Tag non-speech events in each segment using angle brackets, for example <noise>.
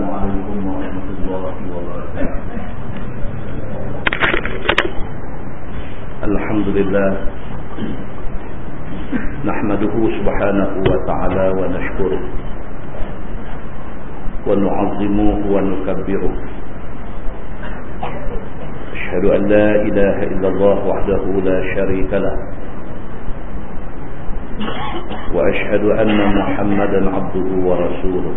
السلام عليكم ورحمة الله وبركاته. الحمد لله نحمده سبحانه وتعالى ونشكره ونعظمه ونكبره. أشهد أن لا إله إلا الله وحده لا شريك له. وأشهد أن محمدا عبده ورسوله.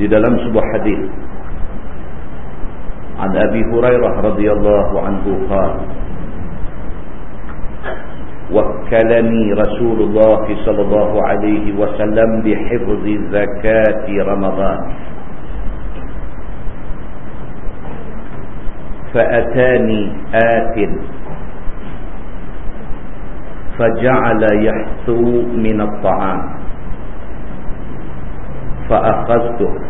di dalam sebuah hadis. عن أبي هريرة رضي الله عنه قال وكلني رسول الله صلى الله عليه وسلم بحفظ زكاة رمضان فأتاني آت فجعل يحثو من الطعام فأخذته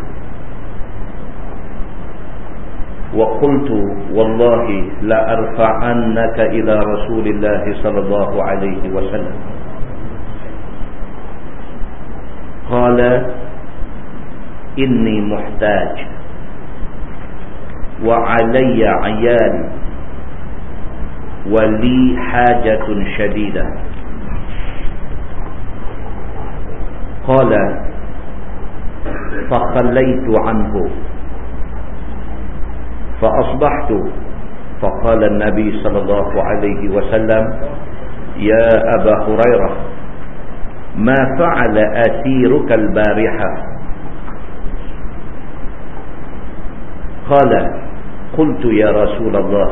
وقلت والله لأرفعنك إلى رسول الله صلى الله عليه وسلم. قال إني محتاج وعلي عيال ولي حاجة شديدة. قال فخليت عنه. فأصبحت. فقال النبي صلى الله عليه وسلم يا أبا هريرة ما فعل أسيرك البارحة؟ قال قلت يا رسول الله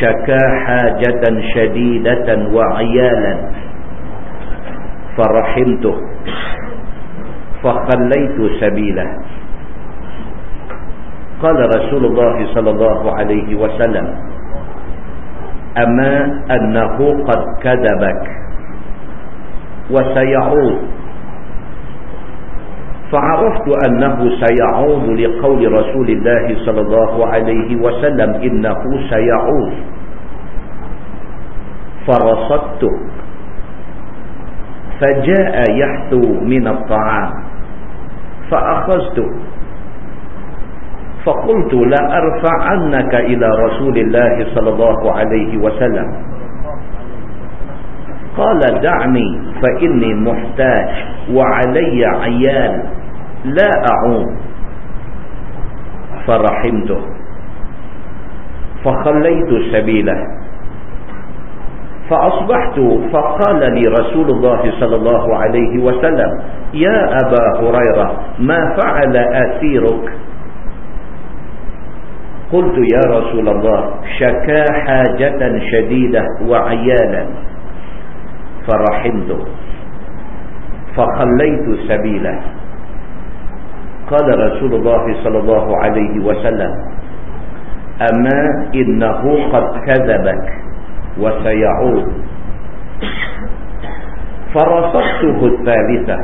شكا حاجة شديدة وعيالا فرحمته فخليت سبيله. قال رسول الله صلى الله عليه وسلم أما أنه قد كذبك وسيعود. فعرفت أنه سيعود لقول رسول الله صلى الله عليه وسلم إنه سيعود. فرصدته. فجاء يحثو من الطعام فأخذته. فقلت لا أرفعنك إلى رسول الله صلى الله عليه وسلم. قال دعني فإني محتاج وعلي عيال لا أعوم. فرحمته. فخليت سبيله. فأصبحت فقال لي رسول الله صلى الله عليه وسلم يا أبا هريرة ما فعل أسيرك قلت يا رسول الله شكا حاجة شديدة وعيالا فرحمته. فخليت سبيله. قال رسول الله صلى الله عليه وسلم أما إنه قد كذبك وسيعود. فرصدته الثالثة.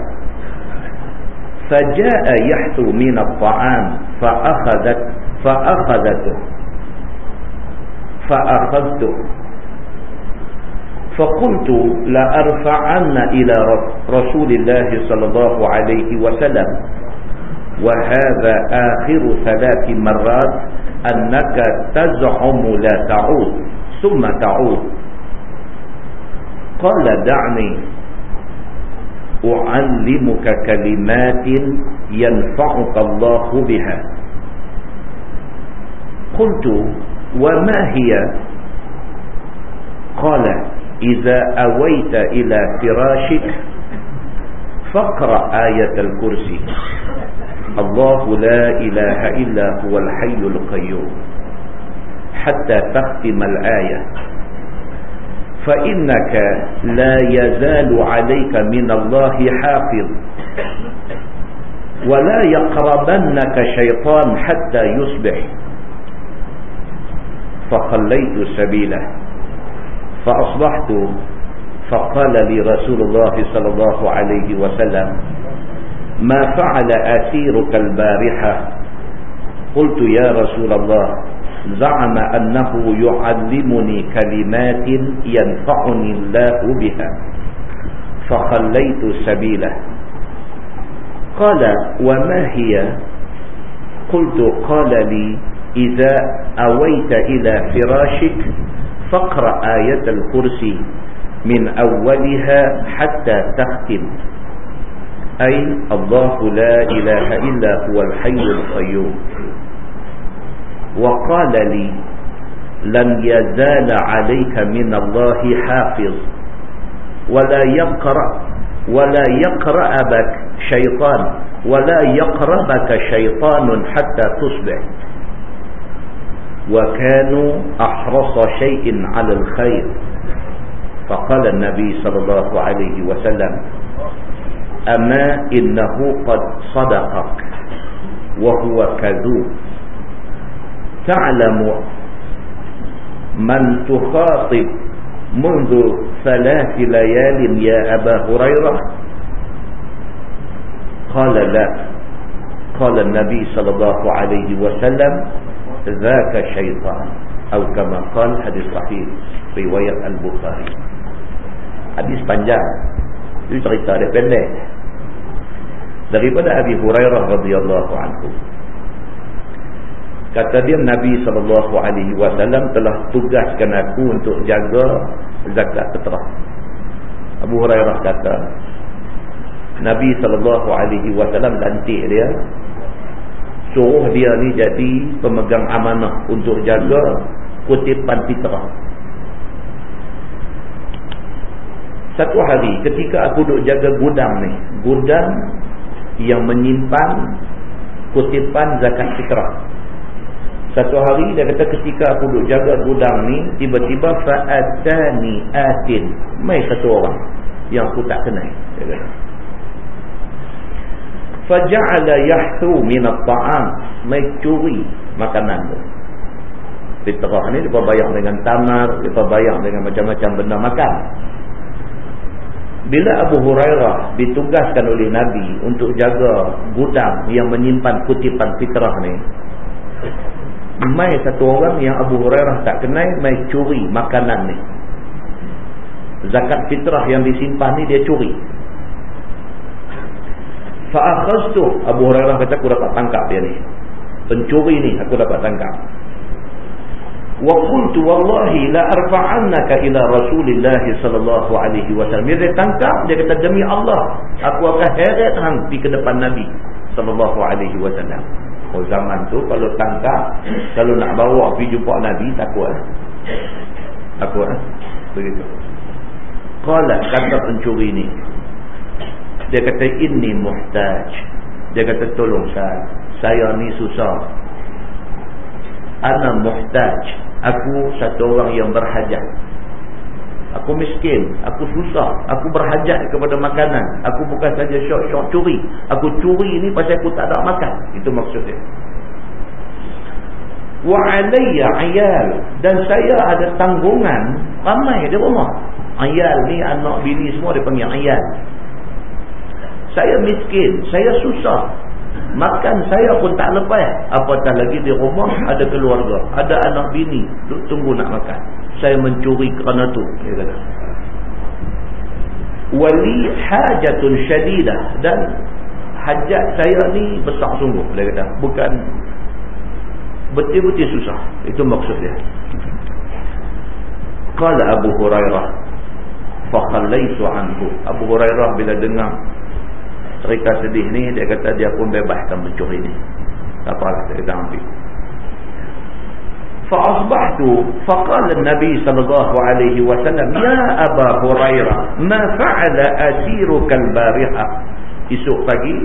فجاء يحثو من الطعام فأخذت فأخذته. فأخذته. فقلت لأرفعن إلى رسول الله صلى الله عليه وسلم. وهذا آخر ثلاث مرات أنك تزعم لا تعود ثم تعود. قال دعني أعلمك كلمات ينفعك الله بها. قلت وما هي؟ قال إذا أويت إلى فراشك فاقرأ آية الكرسي. الله لا إله إلا هو الحي القيوم. حتى تختم الآية. فإنك لا يزال عليك من الله حافظ. ولا يقربنك شيطان حتى يصبح. فخليت سبيله. فأصبحت فقال لي رسول الله صلى الله عليه وسلم ما فعل أسيرك البارحة؟ قلت يا رسول الله زعم أنه يعلمني كلمات ينفعني الله بها. فخليت سبيله. قال وما هي؟ قلت قال لي إذا أويت إلى فراشك فاقرأ آية الكرسي من أولها حتى تختم. أي الله لا إله إلا هو الحي القيوم. وقال لي لن يزال عليك من الله حافظ ولا يقرأ ولا يقرأ بك شيطان ولا يقربك شيطان حتى تصبح. وكانوا أحرص شيء على الخير. فقال النبي صلى الله عليه وسلم أما إنه قد صدقك وهو كذوب. تعلم من تخاطب منذ ثلاث ليال يا أبا هريرة؟ قال لا. قال النبي صلى الله عليه وسلم ذاك شيطان أو كما قال حديث صحيح رواية البخاري Hadis panjang. Itu cerita dia pendek. Daripada Abi Hurairah radhiyallahu anhu. Kata dia Nabi sallallahu alaihi wasallam telah tugaskan aku untuk jaga zakat fitrah. Abu Hurairah kata Nabi sallallahu alaihi wasallam lantik dia suruh dia ni jadi pemegang amanah untuk jaga kutipan fitrah Satu hari ketika aku duduk jaga gudang ni. Gudang yang menyimpan kutipan zakat fitrah. Satu hari dia kata ketika aku duduk jaga gudang ni. Tiba-tiba fa'atani atin. Mai satu orang. Yang aku tak kenal. Dia kata. Faja'ala yahtu minat ta'am. Mai curi makanan tu. Fitrah ni dia bayang dengan tamar. Dia bayang dengan macam-macam benda makan. Bila Abu Hurairah ditugaskan oleh Nabi untuk jaga gudang yang menyimpan kutipan fitrah ni. Mai satu orang yang Abu Hurairah tak kenal, mai curi makanan ni. Zakat fitrah yang disimpan ni dia curi. Fa'akhaztu Abu Hurairah kata aku dapat tangkap dia ni. Pencuri ni aku dapat tangkap. Wa qultu wallahi la arfa'annaka ila rasulillah sallallahu alaihi wasallam. Dia tangkap. Dia kata demi Allah aku akan heret hang pergi ke depan nabi sallallahu alaihi wasallam. Oh zaman tu kalau tangkap kalau nak bawa pergi jumpa nabi takut takut begitu. Qala kata pencuri ni dia kata inni muhtaj dia kata tolong saya saya ni susah ana muhtaj Aku satu orang yang berhajat. Aku miskin. Aku susah. Aku berhajat kepada makanan. Aku bukan saja syok-syok curi. Aku curi ni pasal aku tak ada makan. Itu maksudnya. Wa'alayya ayal. Dan saya ada tanggungan ramai di rumah. Ayal ni anak bini semua dia panggil ayal. Saya miskin. Saya susah. Makan saya pun tak lepas. Apatah lagi di rumah ada keluarga. Ada anak bini. Tunggu nak makan. Saya mencuri kerana tu. Dia kata. Wali hajatun syadidah. Dan hajat saya ni besar sungguh. Dia kata. Bukan betul-betul susah. Itu maksud dia. Kala Abu Hurairah. Fakhalaitu anhu. Abu Hurairah bila dengar cerita sedih ni dia kata dia pun bebaskan mencuri ni tak apalah dia kata ambil fa'asbahtu faqala nabi wasallam ya aba hurairah ma fa'ala asiruka al-bariha esok pagi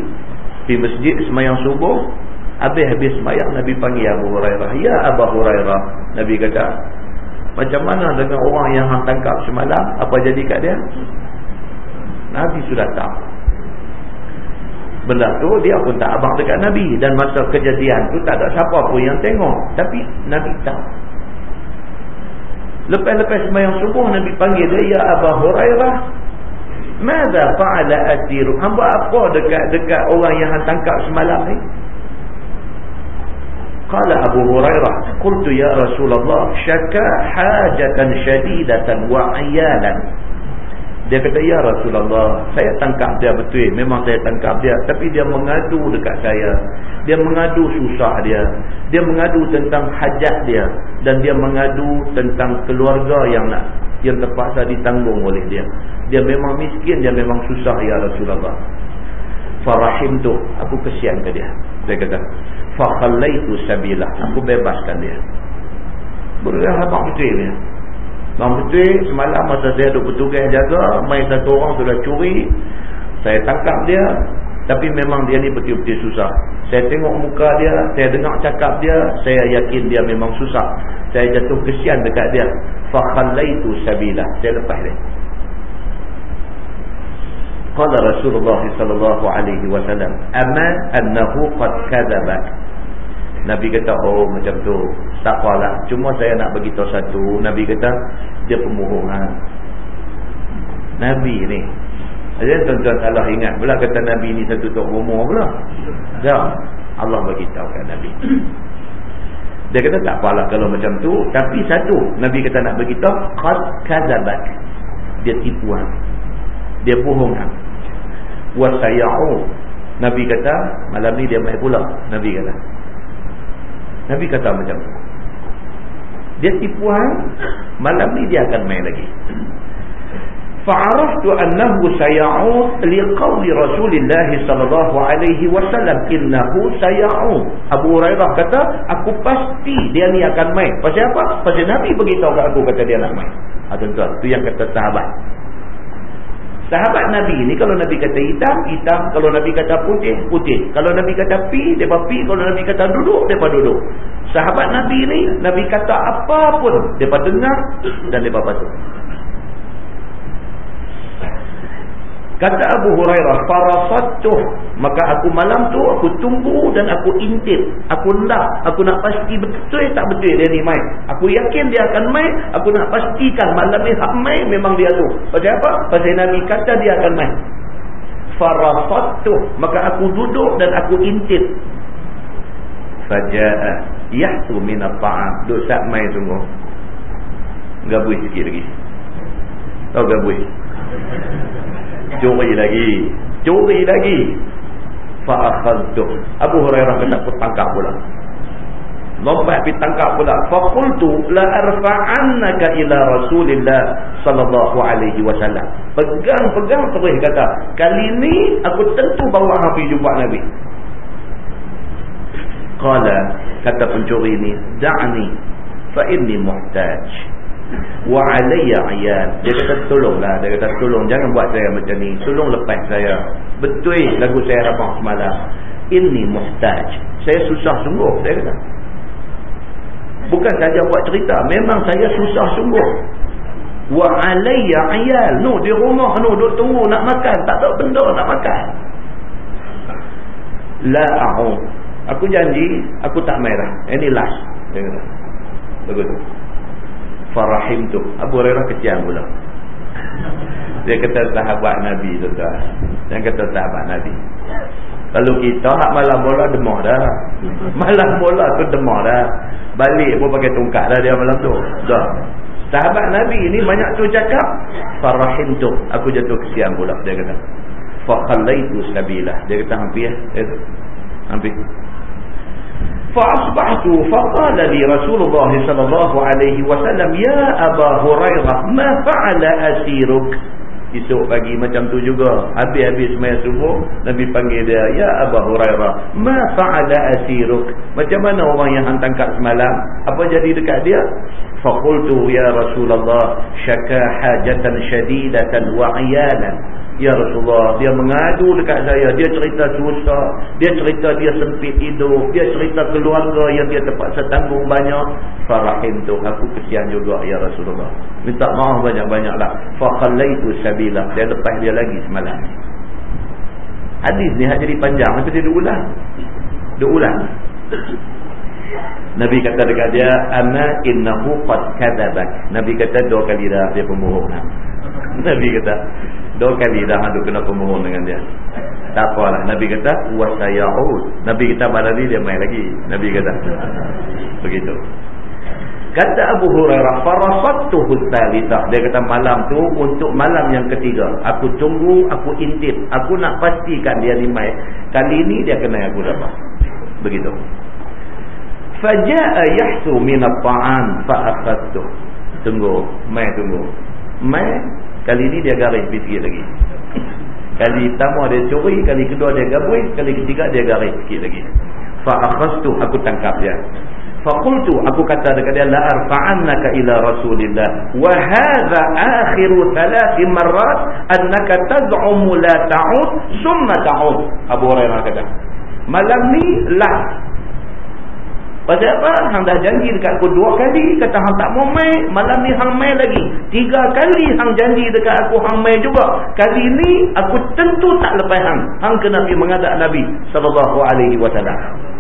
di masjid semayang subuh habis-habis semayang nabi panggil abu hurairah ya aba hurairah nabi kata Macam mana dengan orang yang hang tangkap semalam? Apa jadi kat dia? Nabi sudah tahu. Benda tu dia pun tak abang dekat Nabi. Dan masa kejadian tu tak ada siapa pun yang tengok. Tapi Nabi tahu. Lepas-lepas semayang subuh Nabi panggil dia. Ya Aba Hurairah. Mada fa'ala asiru. Hamba apa dekat dekat orang yang tangkap semalam ni? Qala Abu Hurairah, "Qultu ya Rasulullah, syaka hajatan syadidatan wa ayalan." Dia kata, "Ya Rasulullah, saya tangkap dia betul. Memang saya tangkap dia, tapi dia mengadu dekat saya. Dia mengadu susah dia. Dia mengadu tentang hajat dia dan dia mengadu tentang keluarga yang nak yang terpaksa ditanggung oleh dia. Dia memang miskin, dia memang susah ya Rasulullah." Farahim tu, aku kesian ke dia. Dia kata, fakhallaitu sabilah aku bebaskan dia boleh abang betul dia bang betul semalam masa saya duduk bertugas jaga mai satu orang sudah curi saya tangkap dia tapi memang dia ni betul-betul susah. Saya tengok muka dia saya dengar cakap dia saya yakin dia memang susah. Saya jatuh kesian dekat dia. Fakhallaitu sabilah. Saya lepas dia. Qala Rasulullah sallallahu alaihi wasallam, "Amma annahu qad kadzabak." Nabi kata, oh macam tu. Tak apalah. Cuma saya nak beritahu satu. Nabi kata, dia pembohongan. Nabi ni. Jadi tuan-tuan salah ingat. Pula kata Nabi ni satu tok rumah pula. Tak. Allah beritahu kan Nabi. <clears throat> Dia kata tak apalah kalau macam tu. Tapi satu. Nabi kata nak beritahu. Qad kazabat. Dia tipuan. Dia bohongan. Wasaya'u. Nabi kata, malam ni dia main pula. Nabi kata. Nabi kata macam tu. Dia tipuan, malam ni dia akan main lagi. Fa'araftu annahu saya'ud liqawli Rasulullah sallallahu alaihi wasallam innahu saya'ud. Abu Hurairah kata, aku pasti dia ni akan main. Pasal apa? Pasal Nabi beritahu kat aku kata dia nak main. Ha, tuan-tuan, tu yang kata sahabat. Sahabat Nabi ni kalau Nabi kata hitam, hitam. Kalau Nabi kata putih, putih. Kalau Nabi kata pi, mereka pi. Kalau Nabi kata duduk, mereka duduk. Sahabat Nabi ni, Nabi kata apa pun, mereka dengar dan mereka patuh. Kata Abu Hurairah, farasatuh. Maka aku malam tu, aku tunggu dan aku intip. Aku nak, aku nak pasti betul tak betul dia ni main. Aku yakin dia akan main. Aku nak pastikan malam ni hak main memang dia tu. Pasal apa? Pasal Nabi kata dia akan main. Farasatuh. Maka aku duduk dan aku intip. Faja'ah. Yahtu minat ta'am. Duk saat main sungguh. Gabui sikit lagi. Tahu gabui? Curi lagi. Curi lagi. Fa'akhadtuh Abu Hurairah kena pun tangkap pula. Lompat pergi tangkap pula. Faqultu la arfa'annaka ila rasulillah sallallahu alaihi wasallam. Pegang-pegang terus kata kali ni aku tentu bawa pergi jumpa nabi. Qala kata pencuri ni da'ni fa inni muhtaj wa alayya ayat dia kata tolonglah. Dia kata tolong jangan buat saya macam ni. Tolong lepas saya. Betul lagu saya rabang semalam. Ini muhtaj. Saya susah sungguh dia kata. Bukan saja buat cerita memang saya susah sungguh. Wa alayya ayat no di rumah no duk tunggu nak makan. Tak ada benda nak makan. La aku janji aku tak merah. Ini last dia kata. Begitu farahim tu Abu Hurairah kecian pula. Dia kata sahabat Nabi tu tuan yang kata sahabat Nabi. Kalau kita hak malam bola demah dah. <laughs> Malam bola tu demah dah. Balik pun pakai tungkat dah dia malam tu. Dah. Sahabat Nabi ni banyak tu cakap farahim tu aku jatuh kesian pula. Dia kata fakhallaitu sabilah. Dia kata hampir ya hampir فأصبحت فقال لي رسول الله صلى الله عليه وسلم يا أبا هريرة ما فعل أسيرك Esok pagi macam tu juga. Habis-habis semaya subuh, Nabi panggil dia, Ya Aba Hurairah, Ma fa'ala asiruk. Macam mana orang yang hang tangkap semalam? Apa jadi dekat dia? Faqultu ya Rasulullah, syaka hajatan syadidatan wa iyalan. Ya Rasulullah, dia mengadu dekat saya, dia cerita susah, dia cerita dia sempit hidup, dia cerita keluarga yang dia terpaksa tanggung banyak. Farahim tu, aku kesian juga Ya Rasulullah. Minta maaf banyak-banyaklah. Fakhalaitu sabila, dia lepas dia lagi semalam. Hadis ni jadi panjang, tapi dia diulang. Diulang. Nabi kata dekat dia, Ana innahu qad kadabak. Nabi kata dua kali dah dia pembohong. <laughs> Nabi kata, Dua kali dah ada kena pemohon dengan dia. Tak apalah. Nabi kata, wasaya'ud. Nabi kata, pada dia main lagi. Nabi kata. <laughs> Begitu. Kata Abu Hurairah, farasattuhu thalithah. Dia kata malam tu untuk malam yang ketiga. Aku tunggu, aku intip. Aku nak pastikan dia ni main. Kali ni dia kena aku dapat. Begitu. Faja'a yahsu minat ta'an fa'akhadtuh. Tunggu. Main tunggu. Main Kali ni dia garis sikit lagi. Kali pertama dia curi, kali kedua dia gabui, kali ketiga dia garis sikit lagi. Fa akhastu aku tangkap dia. Fa qultu aku kata dekat dia la arfa'annaka ila Rasulillah wa hadha akhiru thalath marrat annaka taz'umu la ta'ud summa ta'ud. Abu Hurairah kata. Malam ni lah Pasal apa? Hang dah janji dekat aku dua kali. Kata hang tak mau main. Malam ni hang main lagi. Tiga kali hang janji dekat aku hang main juga. Kali ni aku tentu tak lepas hang. Hang kena pergi mengadap Nabi SAW.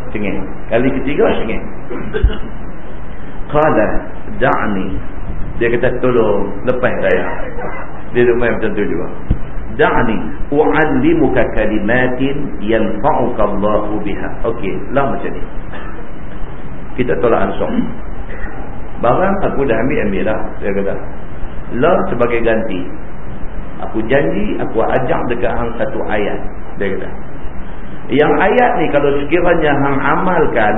Cengih. Kali ketiga cengih. Qala da'ni. Dia kata tolong lepas saya. Dia main macam tu juga. Da'ni u'allimuka kalimatin yanfa'uka Allahu biha. Okey, lah macam ni kita tolak ansur barang aku dah ambil ambil dah dia kata. Lah sebagai ganti. Aku janji aku ajak dekat hang satu ayat dia kata. Yang ayat ni kalau sekiranya hang amalkan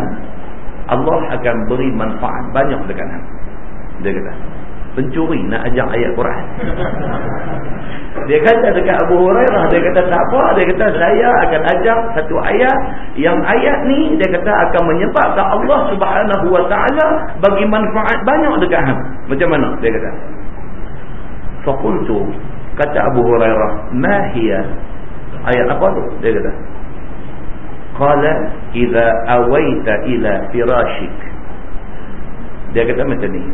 Allah akan beri manfaat banyak dekat hang dia kata pencuri nak ajak ayat Quran. Dia kata dekat Abu Hurairah dia kata tak apa dia kata saya akan ajak satu ayat. Yang ayat ni dia kata akan menyebabkan Allah Subhanahu wa taala bagi manfaat banyak dekat hang macam mana? Dia kata. Faqultu kata Abu Hurairah ma hiya? Ayat apa tu? Dia kata. Qala idza awaita ila firashik. Dia kata macam ni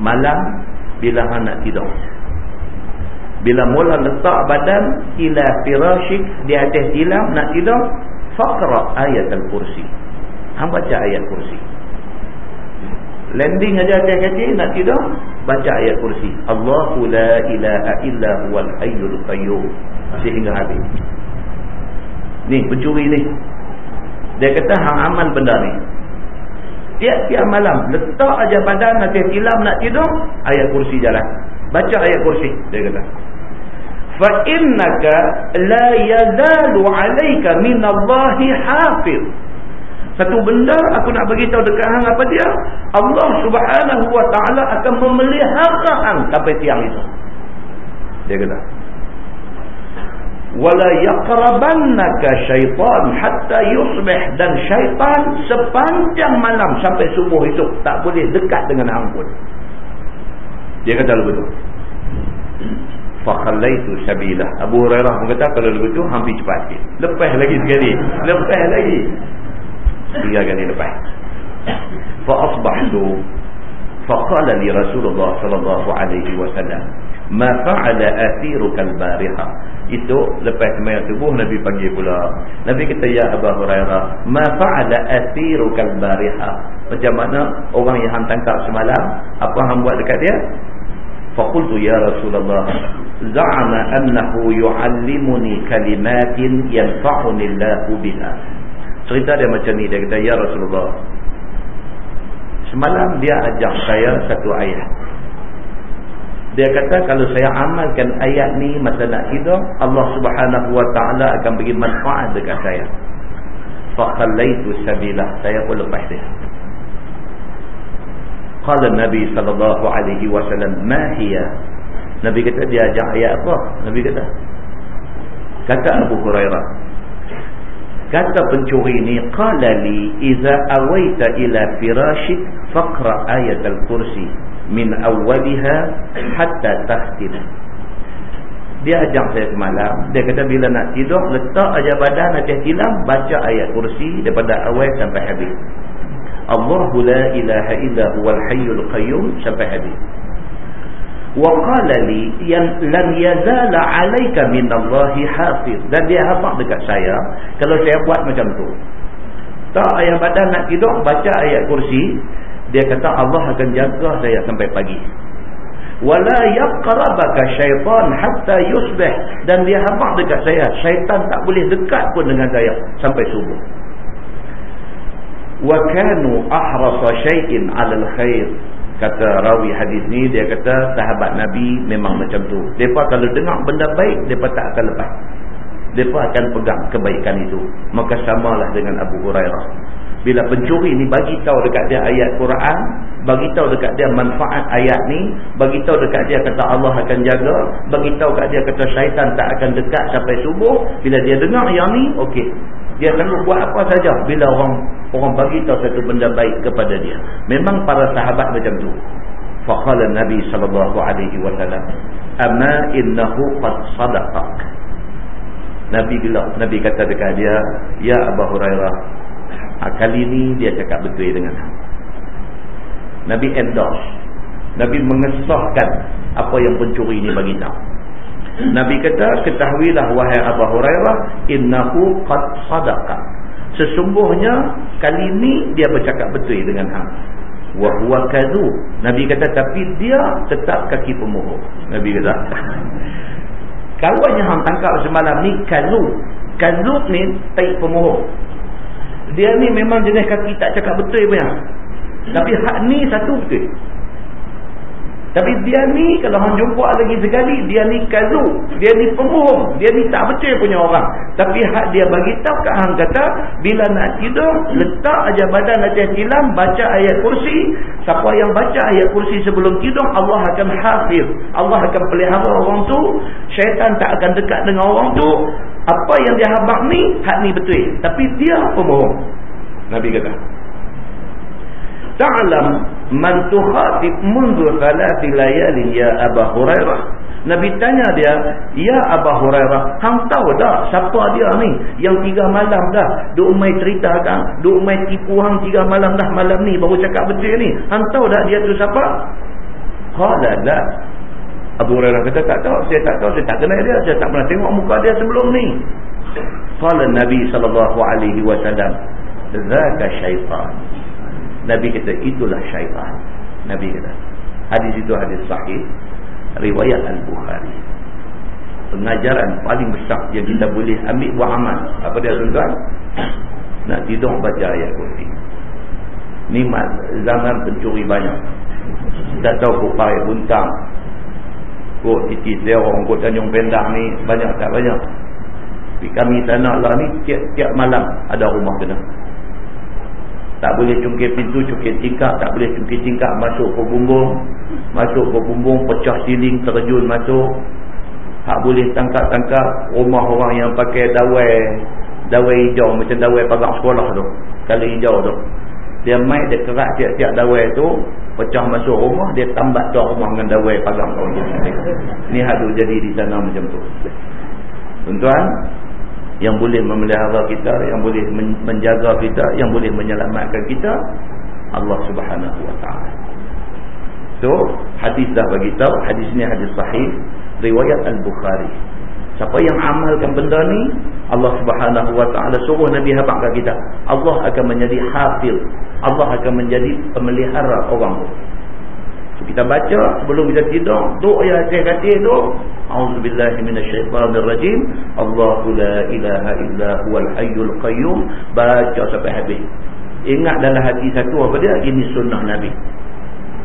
malam bila hang nak tidur. Bila mula letak badan ila firashik di atas tilam nak tidur faqra ayat al-kursi hang baca ayat kursi. Landing aja atas kaki nak tidur baca ayat kursi. Allahu la ilaha illa huwal hayyul qayyum. Sehingga habis. Ni pencuri ni. Dia kata hang amal benda ni tiap-tiap malam letak aja badan atas tilam nak tidur ayat kursi jalan. Baca ayat kursi dia kata. Fa innaka la yazalu alayka min Allah hafiz satu benda aku nak bagi tahu dekat hang apa dia Allah Subhanahu wa taala akan memelihara hang sampai tiang itu. Dia kata wala yaqrabannaka syaitan hatta yusbih dan syaitan sepanjang malam sampai subuh itu tak boleh dekat dengan hang pun dia kata begitu fa khallaitu sabila Abu Hurairah berkata kalau begitu hampir cepat sikit. Lepas lagi sekali. Lepas lagi. Tiga kali lepas. Fa asbahtu fa qala li Rasulullah sallallahu alaihi wasallam ma fa'ala athiruka al-bariha itu lepas sembahyang subuh Nabi panggil pula. Nabi kata ya Abu Hurairah ma fa'ala athiruka al-bariha macam mana orang yang hang tangkap semalam apa hang buat dekat dia? Faqultu ya Rasulullah za'ama annahu yu'allimuni kalimatin yanfa'uni Allahu biha. Cerita dia macam ni dia kata ya Rasulullah semalam dia ajak saya satu ayat dia kata kalau saya amalkan ayat ni masa nak tidur, Allah Subhanahu wa taala akan bagi manfaat dekat saya. Fa khallaitu sabila, saya pun lepas dia. Qala Nabi sallallahu alaihi wasallam, "Ma hiya?" Nabi kata dia ajak ayat apa? Nabi kata. Kata Abu Hurairah. Kata pencuri ni, "Qala li idza awaita ila firashik faqra ayat al-kursi." Min awwaliha hatta tahtim dia ajak saya semalam dia kata bila nak tidur letak aja badan atas tilam baca ayat kursi daripada awal sampai habis. Allahu la ilaha illa huwal hayyul qayyum sampai habis. Wa qala li yan lam yazala alayka minallahi hafiz. Dan dia hafal dekat saya kalau saya buat macam tu. Tak ayat badan nak tidur baca ayat kursi dia kata Allah akan jaga saya sampai pagi. Wala yaqrabaka syaitan hatta yusbih. Dan dia habaq dekat saya syaitan tak boleh dekat pun dengan saya sampai subuh. Wa kanu ahrasa shay'in 'ala al-khair kata rawi hadis ni. Dia kata sahabat nabi memang macam tu. Depa kalau dengar benda baik depa tak akan lepas. Depa akan pegang kebaikan itu. Maka samalah dengan Abu Hurairah bila pencuri ni bagi tahu dekat dia ayat Quran, bagi tahu dekat dia manfaat ayat ni, bagi tahu dekat dia kata Allah akan jaga, bagi tahu dekat dia kata syaitan tak akan dekat sampai subuh, bila dia dengar yang ni, okey. Dia sanggup buat apa saja bila orang orang bagi tahu satu benda baik kepada dia. Memang para sahabat macam tu. Faqala Nabi sallallahu alaihi wasallam, "Amma innahu qad sadaqak." Nabi bilang, Nabi kata dekat dia, "Ya Abu Hurairah, ha, kali ini dia cakap betul dengan Nabi endorse. Nabi mengesahkan apa yang pencuri ini bagi tahu. Nabi kata ketahuilah wahai Abu Hurairah innahu qad sadaqa. Sesungguhnya kali ini dia bercakap betul dengan hang wa huwa kadhub Nabi kata tapi dia tetap kaki pemohon Nabi kata yang hang tangkap semalam ni kadhub kadhub ni tai pemohon dia ni memang jenis kaki tak cakap betul punya. Tapi hak ni satu betul. Tapi dia ni kalau hang jumpa lagi sekali, dia ni kazu, dia ni pembohong, dia ni tak betul punya orang. Tapi hak dia bagi tahu kat hang kata, bila nak tidur, letak aja badan atas tilam, baca ayat kursi. Siapa yang baca ayat kursi sebelum tidur, Allah akan hafiz. Allah akan pelihara orang tu, syaitan tak akan dekat dengan orang tu. Apa yang dia habak ni, hak ni betul. Tapi dia pembohong. Nabi kata. Ta'lam man tukhatib mundu thalathi layalin ya Abu Hurairah. Nabi tanya dia, "Ya Abu Hurairah, hang tahu dah siapa dia ni yang tiga malam dah duk mai ceritakan, duk mai tipu hang tiga malam dah malam ni baru cakap betul ni. Hang tahu dah dia tu siapa?" Qala la. Abu Hurairah kata tak tahu, saya tak tahu, saya tak kenal dia, saya tak pernah tengok muka dia sebelum ni. Qala Nabi sallallahu alaihi wasallam, "Zaka syaitan." Nabi kata itulah syaitan. Nabi kata. Hadis itu hadis sahih. Riwayat Al-Bukhari. Pengajaran paling besar yang kita boleh ambil buat amal. Apa dia tuan-tuan? Nak tidur baca ayat kursi. Ni zaman pencuri banyak. Tak tahu kok pakai buntang. Kok titi serong, kok tanyung pendang ni. Banyak tak banyak. Tapi kami sana lah ni tiap-tiap malam ada rumah kena tak boleh cungkir pintu cungkir tingkap tak boleh cungkir tingkap masuk ke bumbung masuk ke bumbung pecah siling terjun masuk tak boleh tangkap-tangkap rumah orang yang pakai dawai dawai hijau macam dawai pagar sekolah tu kali hijau tu dia main dia kerak tiap-tiap dawai tu pecah masuk rumah dia tambat tu rumah dengan dawai pagar tu ni hadu jadi di sana macam tu tuan-tuan yang boleh memelihara kita, yang boleh menjaga kita, yang boleh menyelamatkan kita Allah Subhanahu wa taala. So, hadis dah bagi tahu, hadis ni hadis sahih riwayat Al-Bukhari. Siapa yang amalkan benda ni, Allah Subhanahu wa taala suruh Nabi habaq kita. Allah akan menjadi hafiz. Allah akan menjadi pemelihara orang tu. So, kita baca sebelum kita tidur, doa ya hati-hati tu A'udzu billahi minasyaitonir rajim. Allahu la ilaha illa huwal hayyul qayyum. Baca sampai habis. Ingat dalam hati satu apa dia? Ini sunnah Nabi.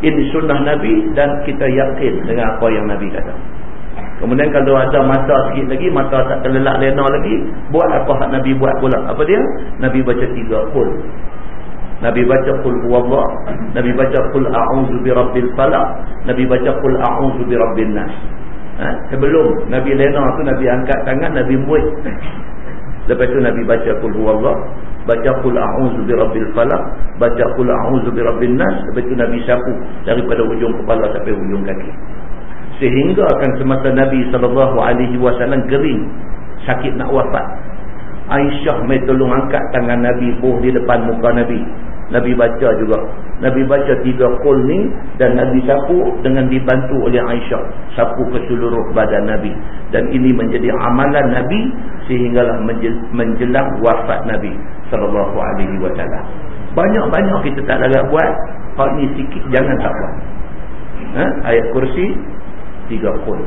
Ini sunnah Nabi dan kita yakin dengan apa yang Nabi kata. Kemudian kalau ada mata sikit lagi, mata tak terlelak lena lagi, buat apa hak Nabi buat pula? Apa dia? Nabi baca tiga pul. Nabi baca qul huwallah, Nabi baca qul a'udzu birabbil falaq, Nabi baca qul a'udzu birabbin nas ha? sebelum Nabi lena tu Nabi angkat tangan Nabi muid lepas tu Nabi baca kul huwallah baca kul a'udzu birabbil falaq baca kul a'udzu birabbin nas lepas tu Nabi sapu daripada ujung kepala sampai ujung kaki sehingga akan semasa Nabi SAW kering sakit nak wafat. Aisyah mai tolong angkat tangan Nabi buh di depan muka Nabi. Nabi baca juga. Nabi baca tiga kul ni dan Nabi sapu dengan dibantu oleh Aisyah. Sapu ke seluruh badan Nabi. Dan ini menjadi amalan Nabi sehinggalah menjelang wafat Nabi sallallahu alaihi wasallam. Banyak-banyak kita tak larat buat. Hal ni sikit jangan tak buat. Ha? ayat kursi tiga kul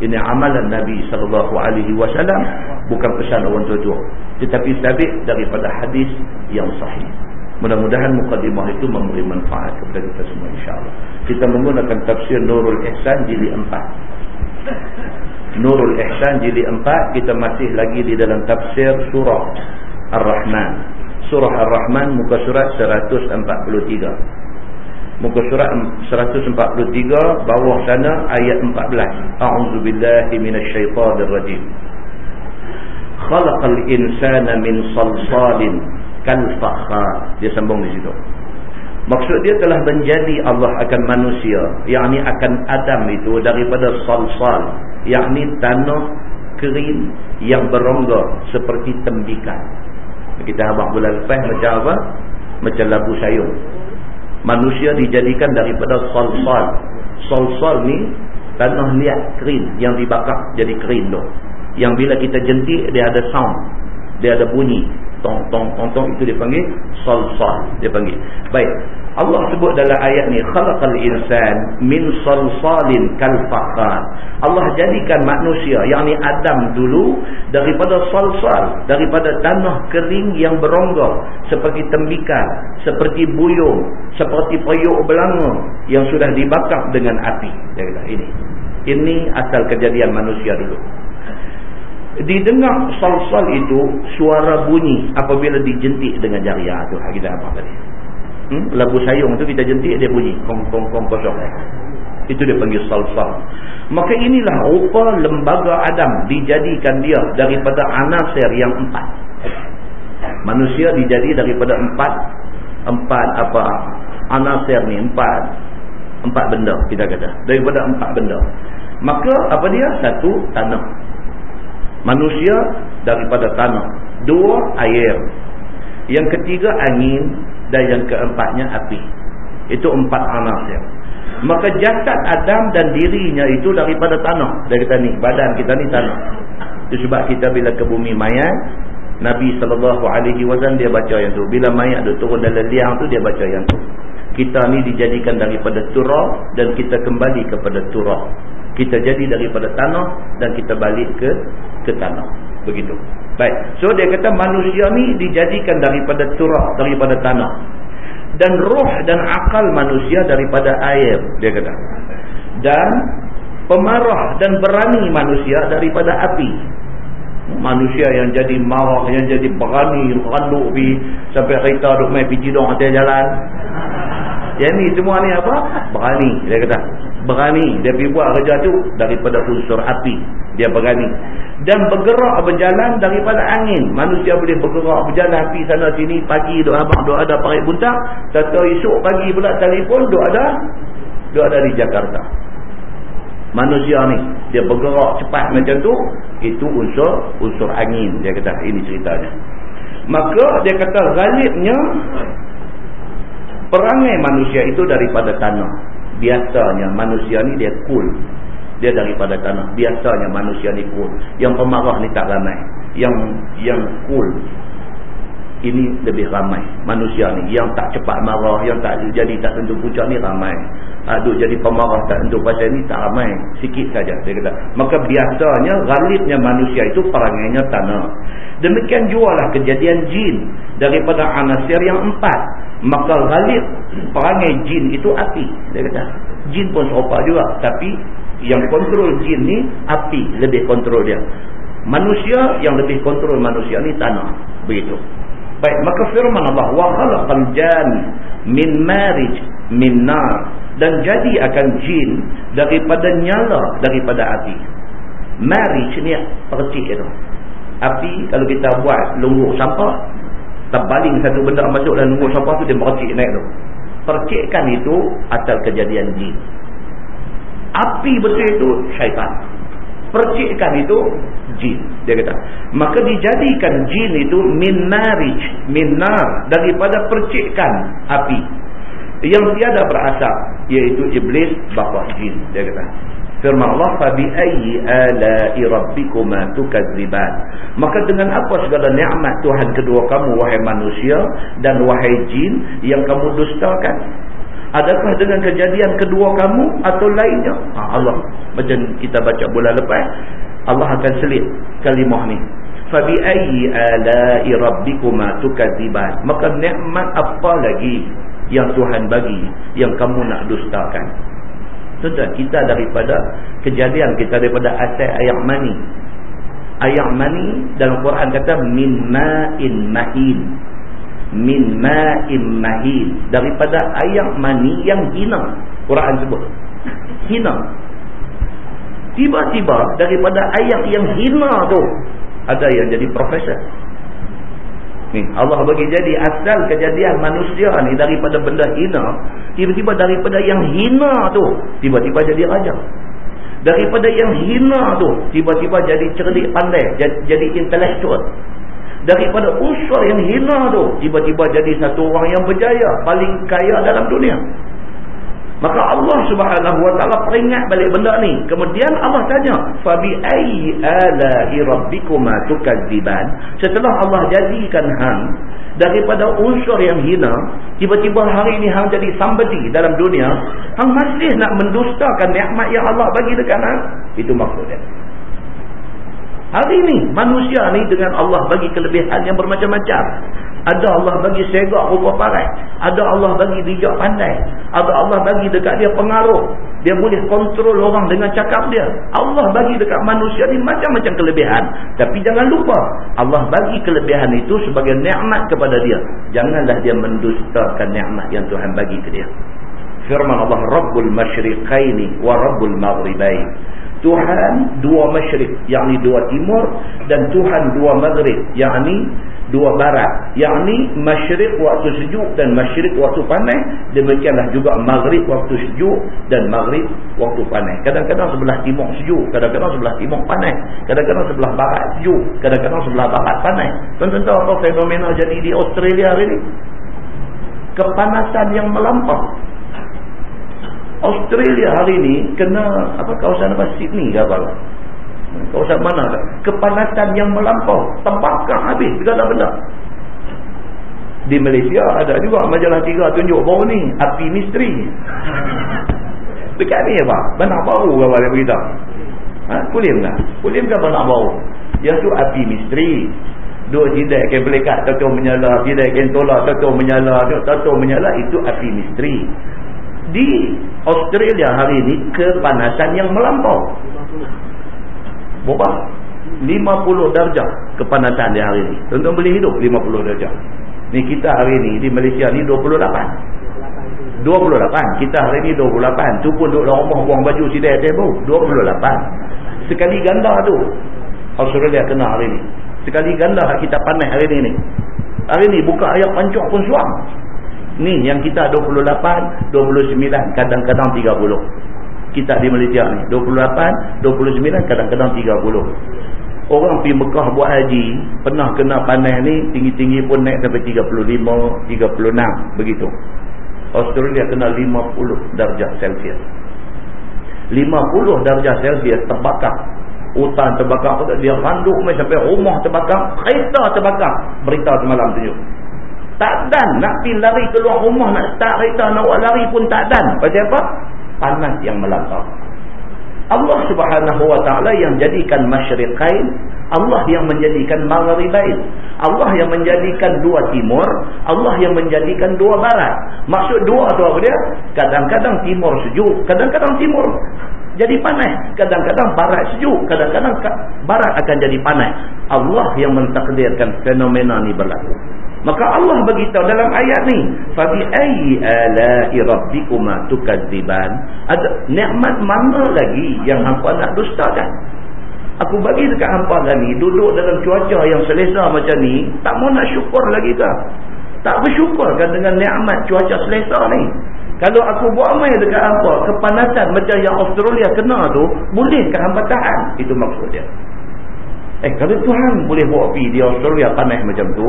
ini amalan Nabi sallallahu alaihi wasallam bukan pesan orang tua-tua tetapi sabit daripada hadis yang sahih Mudah-mudahan mukadimah itu memberi manfaat kepada kita semua insyaAllah. Kita menggunakan tafsir Nurul Ihsan jili 4. Nurul Ihsan jili 4 kita masih lagi di dalam tafsir surah Ar-Rahman. Surah Ar-Rahman muka surat 143. Muka surat 143 bawah sana ayat 14. A'udzubillahi minasyaitonirrajim. Khalaqal insana min salsalin kalfakhar dia sambung di situ. Maksud dia telah menjadi Allah akan manusia yakni akan Adam itu daripada salsal yakni tanah kering yang berongga seperti tembikan. Kita abang bulan lepas macam apa? Macam labu sayur manusia dijadikan daripada salsal salsal ni tanah liat kering. Yang dibakar jadi kering tu. Yang bila kita jentik dia ada sound. Dia ada bunyi tong tong tong tong itu dia panggil salsal dia panggil baik Allah sebut dalam ayat ni khalaqal insan min salsalin kal fakhar Allah jadikan manusia yakni Adam dulu daripada salsal daripada tanah kering yang berongga seperti tembikan seperti buyung seperti peyuk belanga yang sudah dibakar dengan api. Dia kata ini ini asal kejadian manusia dulu didengar sal-sal itu suara bunyi apabila dijentik dengan jari ha, tu. Ha, kita apa tadi. Hmm? labu sayung tu kita jentik dia bunyi. Kong kong kong kosong. Itu dia panggil sal-sal. Maka inilah rupa lembaga Adam dijadikan dia daripada anasir yang empat. Manusia dijadi daripada empat empat apa anasir ni empat empat benda kita kata. Daripada empat benda. Maka apa dia? Satu tanah manusia daripada tanah. Dua air. Yang ketiga angin. Dan yang keempatnya api. Itu empat anasir maka jasad Adam dan dirinya itu daripada tanah. Dari kita ni badan kita ni tanah. Itu sebab kita bila ke bumi mayat Nabi SAW dia baca yang tu. Bila mayat dia turun dalam liang tu dia baca yang tu. Kita ni dijadikan daripada turah dan kita kembali kepada turah kita jadi daripada tanah dan kita balik ke ke tanah. Begitu. Baik. So dia kata manusia ni dijadikan daripada turah daripada tanah. Dan roh dan akal manusia daripada air dia kata. Dan pemarah dan berani manusia daripada api. Manusia yang jadi marah yang jadi berani randuk pi sampai kereta duk main pergi dong atas jalan. Yang ni semua ni apa? Berani dia kata berani. Dia pergi buat kerja tu daripada unsur api. Dia berani. Dan bergerak berjalan daripada angin. Manusia boleh bergerak berjalan api sana sini. Pagi duk abang duk ada parit buntang. Kata esok pagi pula telefon duk ada duk ada di Jakarta. Manusia ni dia bergerak cepat macam tu itu unsur unsur angin. Dia kata ini ceritanya. Maka dia kata galibnya perangai manusia itu daripada tanah biasanya manusia ni dia cool. Dia daripada tanah. Biasanya manusia ni cool. Yang pemarah ni tak ramai. Yang yang cool ini lebih ramai. Manusia ni yang tak cepat marah yang tak jadi tak tentu puncak ni ramai. Aduk jadi pemarah tak tentu pasal ni tak ramai. Sikit saja dia kata. Maka biasanya galibnya manusia itu perangainya tanah. Demikian jualah kejadian jin daripada anasir yang empat maka galib perangai jin itu api dia kata jin pun serupa juga tapi yang kontrol jin ni api lebih kontrol dia manusia yang lebih kontrol manusia ni tanah begitu Baik, maka firman Allah wa khalaqal jan min marij min nar dan jadi akan jin daripada nyala daripada api. Marij ni percik itu. Api kalau kita buat lungguk sampah terbaling satu benda masuk dalam lungguk sampah tu dia mercik naik tu. Percikkan itu asal kejadian jin. Api betul itu syaitan. Percikkan itu jin. Dia kata. Maka dijadikan jin itu min marij. Min nar. Daripada percikkan api. Yang tiada berasap. Iaitu iblis bapa jin. Dia kata. Firman Allah فَبِأَيِّ ala'i rabbikuma tukadziban. Maka dengan apa segala nikmat Tuhan kedua kamu wahai manusia dan wahai jin yang kamu dustakan? Adakah dengan kejadian kedua kamu atau lainnya? Ha, Allah macam kita baca bulan lepas Allah akan selit kalimah ni فَبِأَيِّ ala'i rabbikuma tukadziban. Maka nikmat apa lagi yang Tuhan bagi yang kamu nak dustakan? Tuan-tuan, kita daripada kejadian kita daripada asal ayat mani. Ayat mani dalam Quran kata min ma'in mahin. Min ma'in mahin. Daripada ayat mani yang hina. Quran sebut. Hina. Tiba-tiba daripada ayat yang hina tu ada yang jadi profesor. Ni, Allah bagi jadi asal kejadian manusia ni daripada benda hina, tiba-tiba daripada yang hina tu, tiba-tiba jadi raja. Daripada yang hina tu, tiba-tiba jadi cerdik pandai, jadi intelektual. Daripada unsur yang hina tu, tiba-tiba jadi satu orang yang berjaya, paling kaya dalam dunia. Allah Subhanahu wa taala peringat balik benda ni. Kemudian Allah tanya, "Fa bi ayyi ala'i rabbikuma tukadziban?" Setelah Allah jadikan hang daripada unsur yang hina, tiba-tiba hari ini hang jadi somebody dalam dunia, hang masih nak mendustakan nikmat yang Allah bagi dekat hang? Itu maksudnya. Hari ini manusia ni dengan Allah bagi kelebihan yang bermacam-macam. Ada Allah bagi segak rupa parai. Ada Allah bagi bijak pandai. Ada Allah bagi dekat dia pengaruh. Dia boleh kontrol orang dengan cakap dia. Allah bagi dekat manusia ni macam-macam kelebihan. Tapi jangan lupa. Allah bagi kelebihan itu sebagai ni'mat kepada dia. Janganlah dia mendustakan ni'mat yang Tuhan bagi ke dia. Firman Allah. Rabbul masyriqaini wa rabbul maghribain. Tuhan dua masyrik. Yang ni dua timur. Dan Tuhan dua maghrib. Yang ni dua barat. Yang ni masyrik waktu sejuk dan masyrik waktu panas. Demikianlah juga maghrib waktu sejuk dan maghrib waktu panas. Kadang-kadang sebelah timur sejuk kadang-kadang sebelah timur panas. Kadang-kadang sebelah barat sejuk kadang-kadang sebelah barat panas. Tuan-tuan tahu apa fenomena jadi di Australia hari ni? Kepanasan yang melampau. Australia hari ni kena apa kawasan apa? Sydney ke apa Kawasan mana? Kepanasan yang melampau. Terbakar habis segala benda. Di Malaysia ada juga majalah tiga tunjuk baru ni. Api misteri. <laughs> Dekat ni apa? Benar baru apa dia beritahu? Ha? Kulim tak? Kulim ke benar baru? Yang tu api misteri. Dua tidak akan belikat, tahu menyala. Tidak akan tolak, tahu menyala. Tahu menyala, itu api misteri. Di Australia hari ini, kepanasan yang melampau. Berapa? 50 darjah kepanasan di hari ini. Tuan-tuan boleh hidup 50 darjah. Ni kita hari ini di Malaysia ni 28. 28. Kita hari ini 28. Tu pun duduk dalam rumah buang baju sidai atas bau. 28. Sekali ganda tu. Australia kena hari ini. Sekali ganda kita panas hari ini ni. Hari ini buka ayat pancuk pun suam. Ni yang kita 28, 29, kadang-kadang 30 kita di Malaysia ni. 28 29 kadang-kadang 30 orang pergi Mekah buat haji pernah kena panas ni tinggi-tinggi pun naik sampai 35 36 begitu. Australia kena 50 darjah Celsius. 50 darjah Celsius terbakar. Hutan terbakar dia randuk sampai rumah terbakar kereta terbakar. Berita semalam tunjuk. Tak dan nak pergi lari keluar rumah nak start kereta nak buat lari pun tak dan. Pasal apa? Panas yang melampau. Allah subhanahu wa ta'ala yang jadikan masyriqain, Allah yang menjadikan maghribain. Allah yang menjadikan dua timur, Allah yang menjadikan dua barat. Maksud dua tu apa dia? Kadang-kadang timur sejuk, kadang-kadang timur jadi panas. Kadang-kadang barat sejuk, kadang-kadang barat akan jadi panas. Allah yang mentakdirkan fenomena ni berlaku. Maka Allah beritahu dalam ayat ni, "Fabi ayyi ala'i rabbikuma tukadziban?" Ada nikmat mana lagi yang hangpa nak dustakan? Aku bagi dekat hangpa ni duduk dalam cuaca yang selesa macam ni, tak mau nak syukur lagi ke? Tak bersyukur kan dengan nikmat cuaca selesa ni? Kalau aku buat main dekat hampa, kepanasan macam yang Australia kena tu, bolehkah hampa tahan? Itu maksud dia. Eh, kalau Tuhan boleh buat pergi di Australia panas macam tu,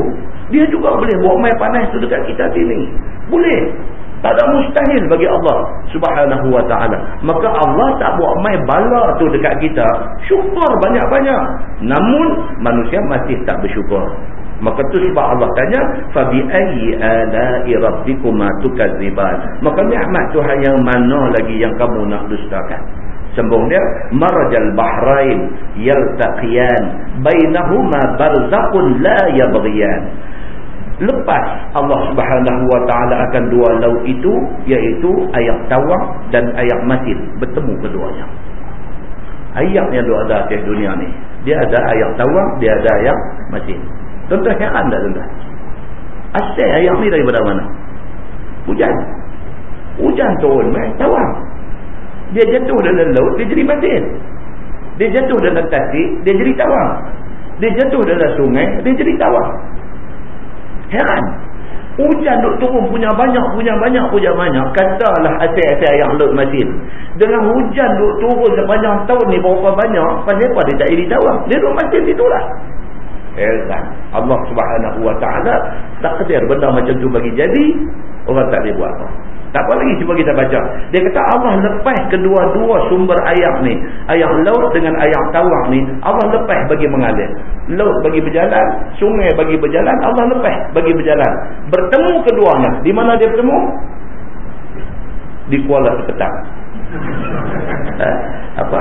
dia juga boleh buat main panas tu dekat kita sini. Boleh. Tak ada mustahil bagi Allah subhanahu wa ta'ala. Maka Allah tak buat main bala tu dekat kita. Syukur banyak-banyak. Namun, manusia masih tak bersyukur. Maka tu sebab Allah tanya ayyi ala'i rabbikuma tukadziban. Maka nikmat Tuhan yang mana lagi yang kamu nak dustakan? Sembung dia marjal bahrain yaltaqiyan bainahuma barzakhun la yabghiyan. Lepas Allah Subhanahu wa taala akan dua laut itu iaitu air tawar dan air masin bertemu keduanya. Air yang ada di dunia ni, dia ada air tawar, dia ada air masin. Tuan-tuan heran tak tuan-tuan? Asal ayam ni daripada mana? Hujan. Hujan turun main tawang. Dia jatuh dalam laut, dia jadi masin. Dia jatuh dalam tasik, dia jadi tawang. Dia jatuh dalam sungai, dia jadi tawang. Heran. Hujan duk turun punya banyak, punya banyak, punya banyak. Katalah asal-asal ayam laut masin. Dengan hujan duk turun sepanjang tahun ni berapa banyak, pasal apa dia tak jadi tawang? Dia duk masin itulah heran Allah subhanahu wa ta'ala takdir benda macam tu bagi jadi orang tak boleh buat apa tak apa lagi cuba kita baca. Dia kata Allah lepas kedua-dua sumber air ni air laut dengan air tawar ni Allah lepas bagi mengalir. Laut bagi berjalan sungai bagi berjalan Allah lepas bagi berjalan. Bertemu keduanya di mana dia bertemu? Di Kuala Sepetang <laughs> eh, apa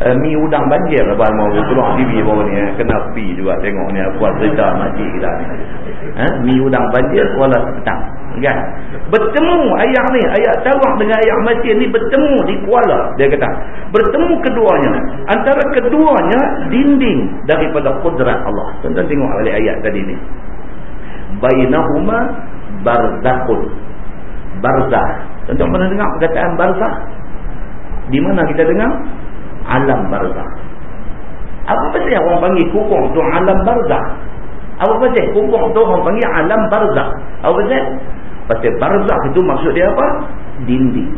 uh, mi udang banjir abang mau keluar TV bawah ni eh. kena pi juga tengok ni buat cerita makcik kita ni. Eh? mi udang banjir kuala petang. Kan bertemu ayah ni ayah tawak dengan ayah masjid ni bertemu di kuala. Dia kata bertemu keduanya. Antara keduanya dinding daripada kudrat Allah. Tuan-tuan tengok balik ayat tadi ni. Bainahuma barzakhun barzah. Tuan-tuan pernah dengar perkataan barzah? Di mana kita dengar alam barzah. Apa pasal orang panggil kubur tu alam barzah? Apa pasal kubur tu orang panggil alam barzah? Apa pasal? Pasal barzah itu maksud dia apa? Dinding.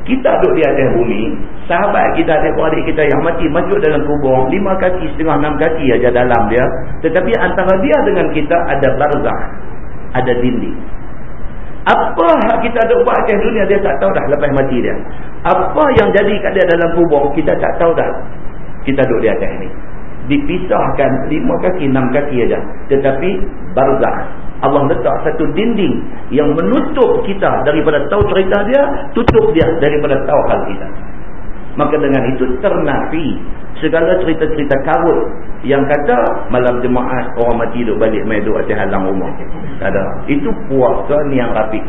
Kita duduk di atas bumi, sahabat kita, adik-adik kita yang mati masuk dalam kubur, lima kaki, setengah, enam kaki aja dalam dia. Tetapi antara dia dengan kita ada barzah. Ada dinding. Apa kita ada buat atas dunia, dia tak tahu dah lepas mati dia. Apa yang jadi kat dia dalam kubur kita tak tahu dah. Kita duduk di atas ni. Dipisahkan lima kaki, enam kaki aja. Tetapi barzah. Allah letak satu dinding yang menutup kita daripada tahu cerita dia, tutup dia daripada tahu hal kita. Maka dengan itu ternafi segala cerita-cerita karut yang kata malam jemaah orang mati duduk balik main duduk atas halang rumah. Tak ada. Itu puasa ni yang rapi. <laughs>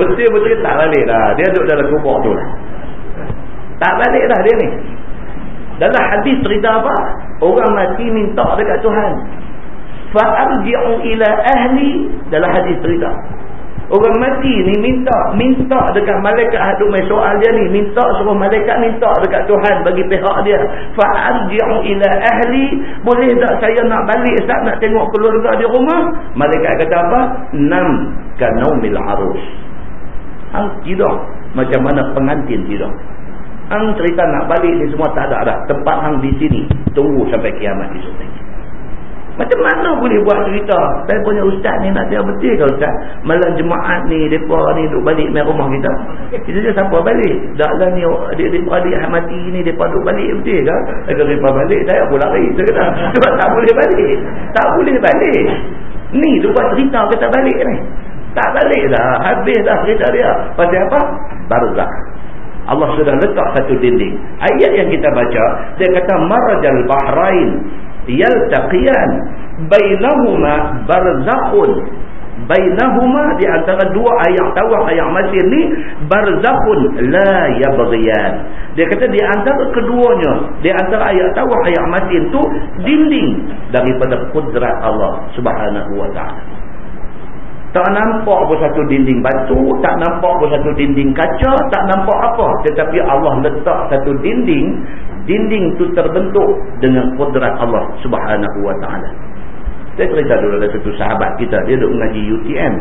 Betul-betul tak balik dah. Dia duduk dalam kubur tu lah. Tak balik dah dia ni. Dalam hadis cerita apa? Orang mati minta dekat Tuhan. Fa'arji'u ila ahli dalam hadis cerita. Orang mati ni minta, minta dekat malaikat hadut mai soal dia ni, minta suruh malaikat minta dekat Tuhan bagi pihak dia. Fa'arji'u ila ahli, boleh tak saya nak balik Ustaz nak tengok keluarga di rumah? Malaikat kata apa? Nam kanaumil arus. Hang tidur macam mana pengantin tidur. Hang cerita nak balik ni semua tak ada dah. Tempat hang di sini tunggu sampai kiamat esok lagi. Macam mana boleh buat cerita? Saya punya ustaz ni nak dia betul ke ustaz? Malam jemaat ni, mereka ni duduk balik main rumah kita. Kita dia siapa balik? Tak lah ni, adik-adik mati ni, mereka duduk balik betul ke? Kalau mereka balik, saya pun lari. <laughs> Sebab tak boleh balik. Tak boleh balik. Ni tu buat cerita kita balik ni. Tak balik dah. Habis dah cerita dia. Pasal apa? Barzah. Allah sudah letak satu dinding. Ayat yang kita baca, dia kata, Marajal Bahrain yaltaqiyan. Bainahuma barzakhun. Bainahuma di antara dua ayat tawar ayat masin ni barzakhun la yabghiyan. Dia kata di antara keduanya di antara ayat tawar ayat masin tu dinding daripada kudrat Allah Subhanahu wa taala. Tak nampak pun satu dinding batu tak nampak pun satu dinding kaca tak nampak apa. Tetapi Allah letak satu dinding dinding itu terbentuk dengan kudrat Allah subhanahu wa ta'ala Saya cerita dulu ada satu sahabat kita. Dia duduk mengaji UTM.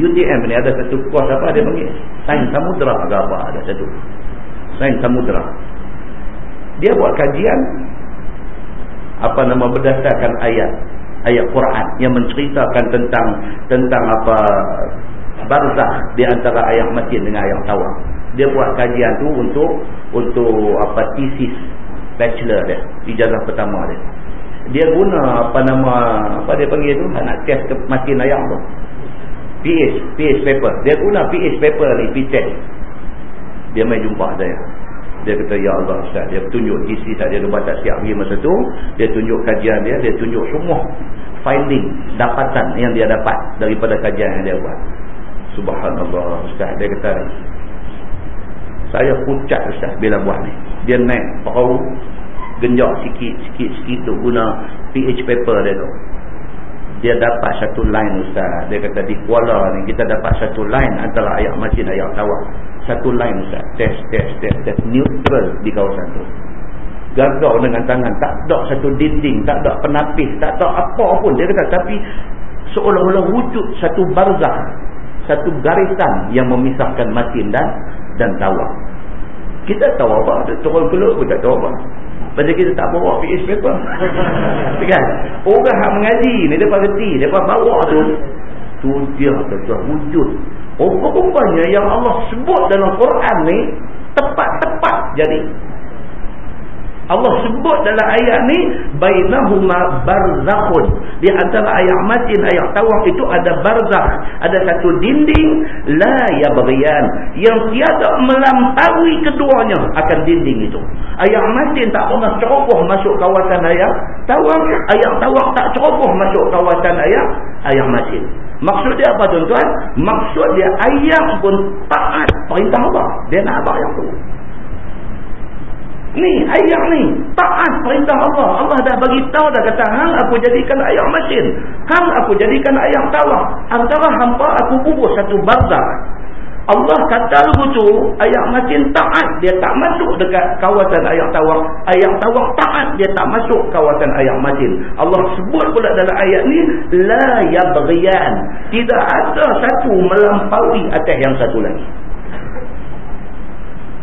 UTM ni ada satu kuas apa dia panggil. Sains Samudra ke apa ada satu. Sains Samudra. Dia buat kajian. Apa nama berdasarkan ayat. Ayat Quran. Yang menceritakan tentang tentang apa barzah di antara ayat masjid dengan ayat tawar. Dia buat kajian tu untuk untuk apa thesis bachelor dia, ijazah pertama dia. Dia guna apa nama apa dia panggil tu nak test ke masjid ayat tu. PH, PH paper. Dia guna PH paper ni, PH Dia mai jumpa saya. Dia kata, Ya Allah Ustaz. Dia tunjuk isi tak dia lepas tak siap pergi masa tu. Dia tunjuk kajian dia. Dia tunjuk semua finding, dapatan yang dia dapat daripada kajian yang dia buat. Subhanallah Ustaz dia kata saya pucat Ustaz bila buat ni. Dia naik perahu genjak sikit sikit sikit tu guna PH paper dia tu. Dia dapat satu line Ustaz. Dia kata di Kuala ni kita dapat satu line antara ayat masin ayat tawak satu line Ustaz. Test test test test. Neutral di kawasan tu. Gagak dengan tangan. Tak ada satu dinding tak ada penapis tak ada apa pun. Dia kata tapi seolah-olah wujud satu barzah satu garisan yang memisahkan matin dan dan tawar. Kita tahu apa? Turun keluk pun tak tahu apa. Pasal kita tak bawa PH paper. <laughs> kan? Orang yang mengaji ni, dia reti. Dia bawa tu. Tu dia kata wujud. Rupa-rupanya yang Allah sebut dalam Quran ni, tepat-tepat jadi. Allah sebut dalam ayat ni bainahuma barzakhun. Di antara ayat matin ayat tawaf itu ada barzakh ada satu dinding la yabghiyan. Yang tiada melampaui keduanya akan dinding itu. Ayat matin tak pernah ceroboh masuk kawasan ayat tawaf ayat tawaf tak ceroboh masuk kawasan ayat ayat matin maksud dia apa tuan-tuan? Maksud dia ayat pun taat. Perintah Allah. Dia nak apa yang tu Ni ayat ni taat perintah Allah. Allah dah bagi tahu dah kata hang aku jadikan ayat mesin. Hang aku jadikan ayat tawah. Antara hampa aku bubuh satu barzah. Allah kata begitu ayat mesin taat dia tak masuk dekat kawasan ayat tawah. Ayat tawah taat dia tak masuk kawasan ayat mesin. Allah sebut pula dalam ayat ni la yabghiyan. Tidak ada satu melampaui atas yang satu lagi.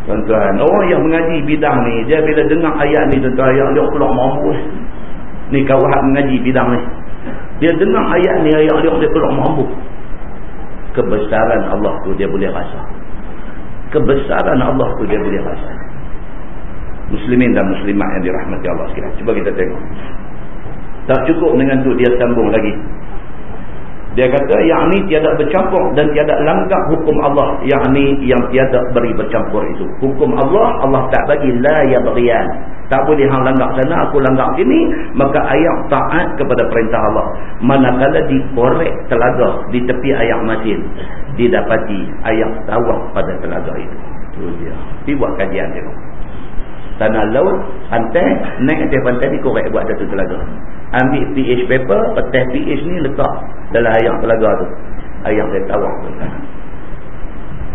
Tuan-tuan, orang yang mengaji bidang ni, dia bila dengar ayat ni, tuan-tuan, ayat dia keluar mampus. Ni kawahat mengaji bidang ni. Dia dengar ayat ni, ayat dia keluar mampus. Kebesaran Allah tu dia boleh rasa. Kebesaran Allah tu dia boleh rasa. Muslimin dan muslimat yang dirahmati Allah sekalian. Cuba kita tengok. Tak cukup dengan tu, dia sambung lagi. Dia kata yang ni tiada bercampur dan tiada langgar hukum Allah. Yang ni yang tiada beri bercampur itu. Hukum Allah, Allah tak bagi la ya berian. Tak boleh hang langgar sana, aku langgar sini. Maka ayat taat kepada perintah Allah. Manakala dikorek telaga di tepi ayat masin. Didapati ayat tawak pada telaga itu. Itu dia. Pergi buat kajian dia tanah laut pantai naik atas pantai ni korek buat satu telaga ambil pH paper petai pH ni letak dalam ayam telaga tu ayam dia tawak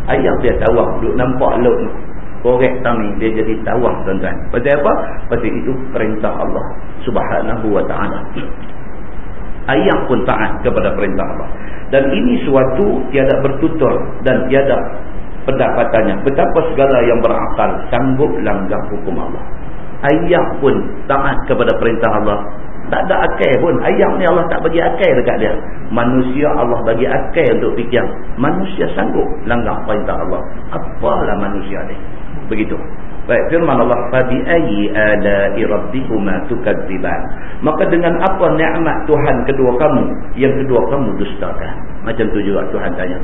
ayam dia tawak duduk nampak laut tu korek tang ni dia jadi tawak tuan-tuan pasal apa? pasal itu perintah Allah subhanahu wa ta'ala ayam pun taat kepada perintah Allah dan ini suatu tiada bertutur dan tiada pendapatannya. Betapa segala yang berakal sanggup langgar hukum Allah. Ayah pun taat kepada perintah Allah. Tak ada akal pun. Ayah ni Allah tak bagi akal dekat dia. Manusia Allah bagi akal untuk fikir. Manusia sanggup langgar perintah Allah. Apalah manusia ni. Begitu. Baik firman Allah fabi ayyi ala'i rabbikuma tukadziban. Maka dengan apa nikmat Tuhan kedua kamu yang kedua kamu dustakan? Macam tu juga Tuhan tanya.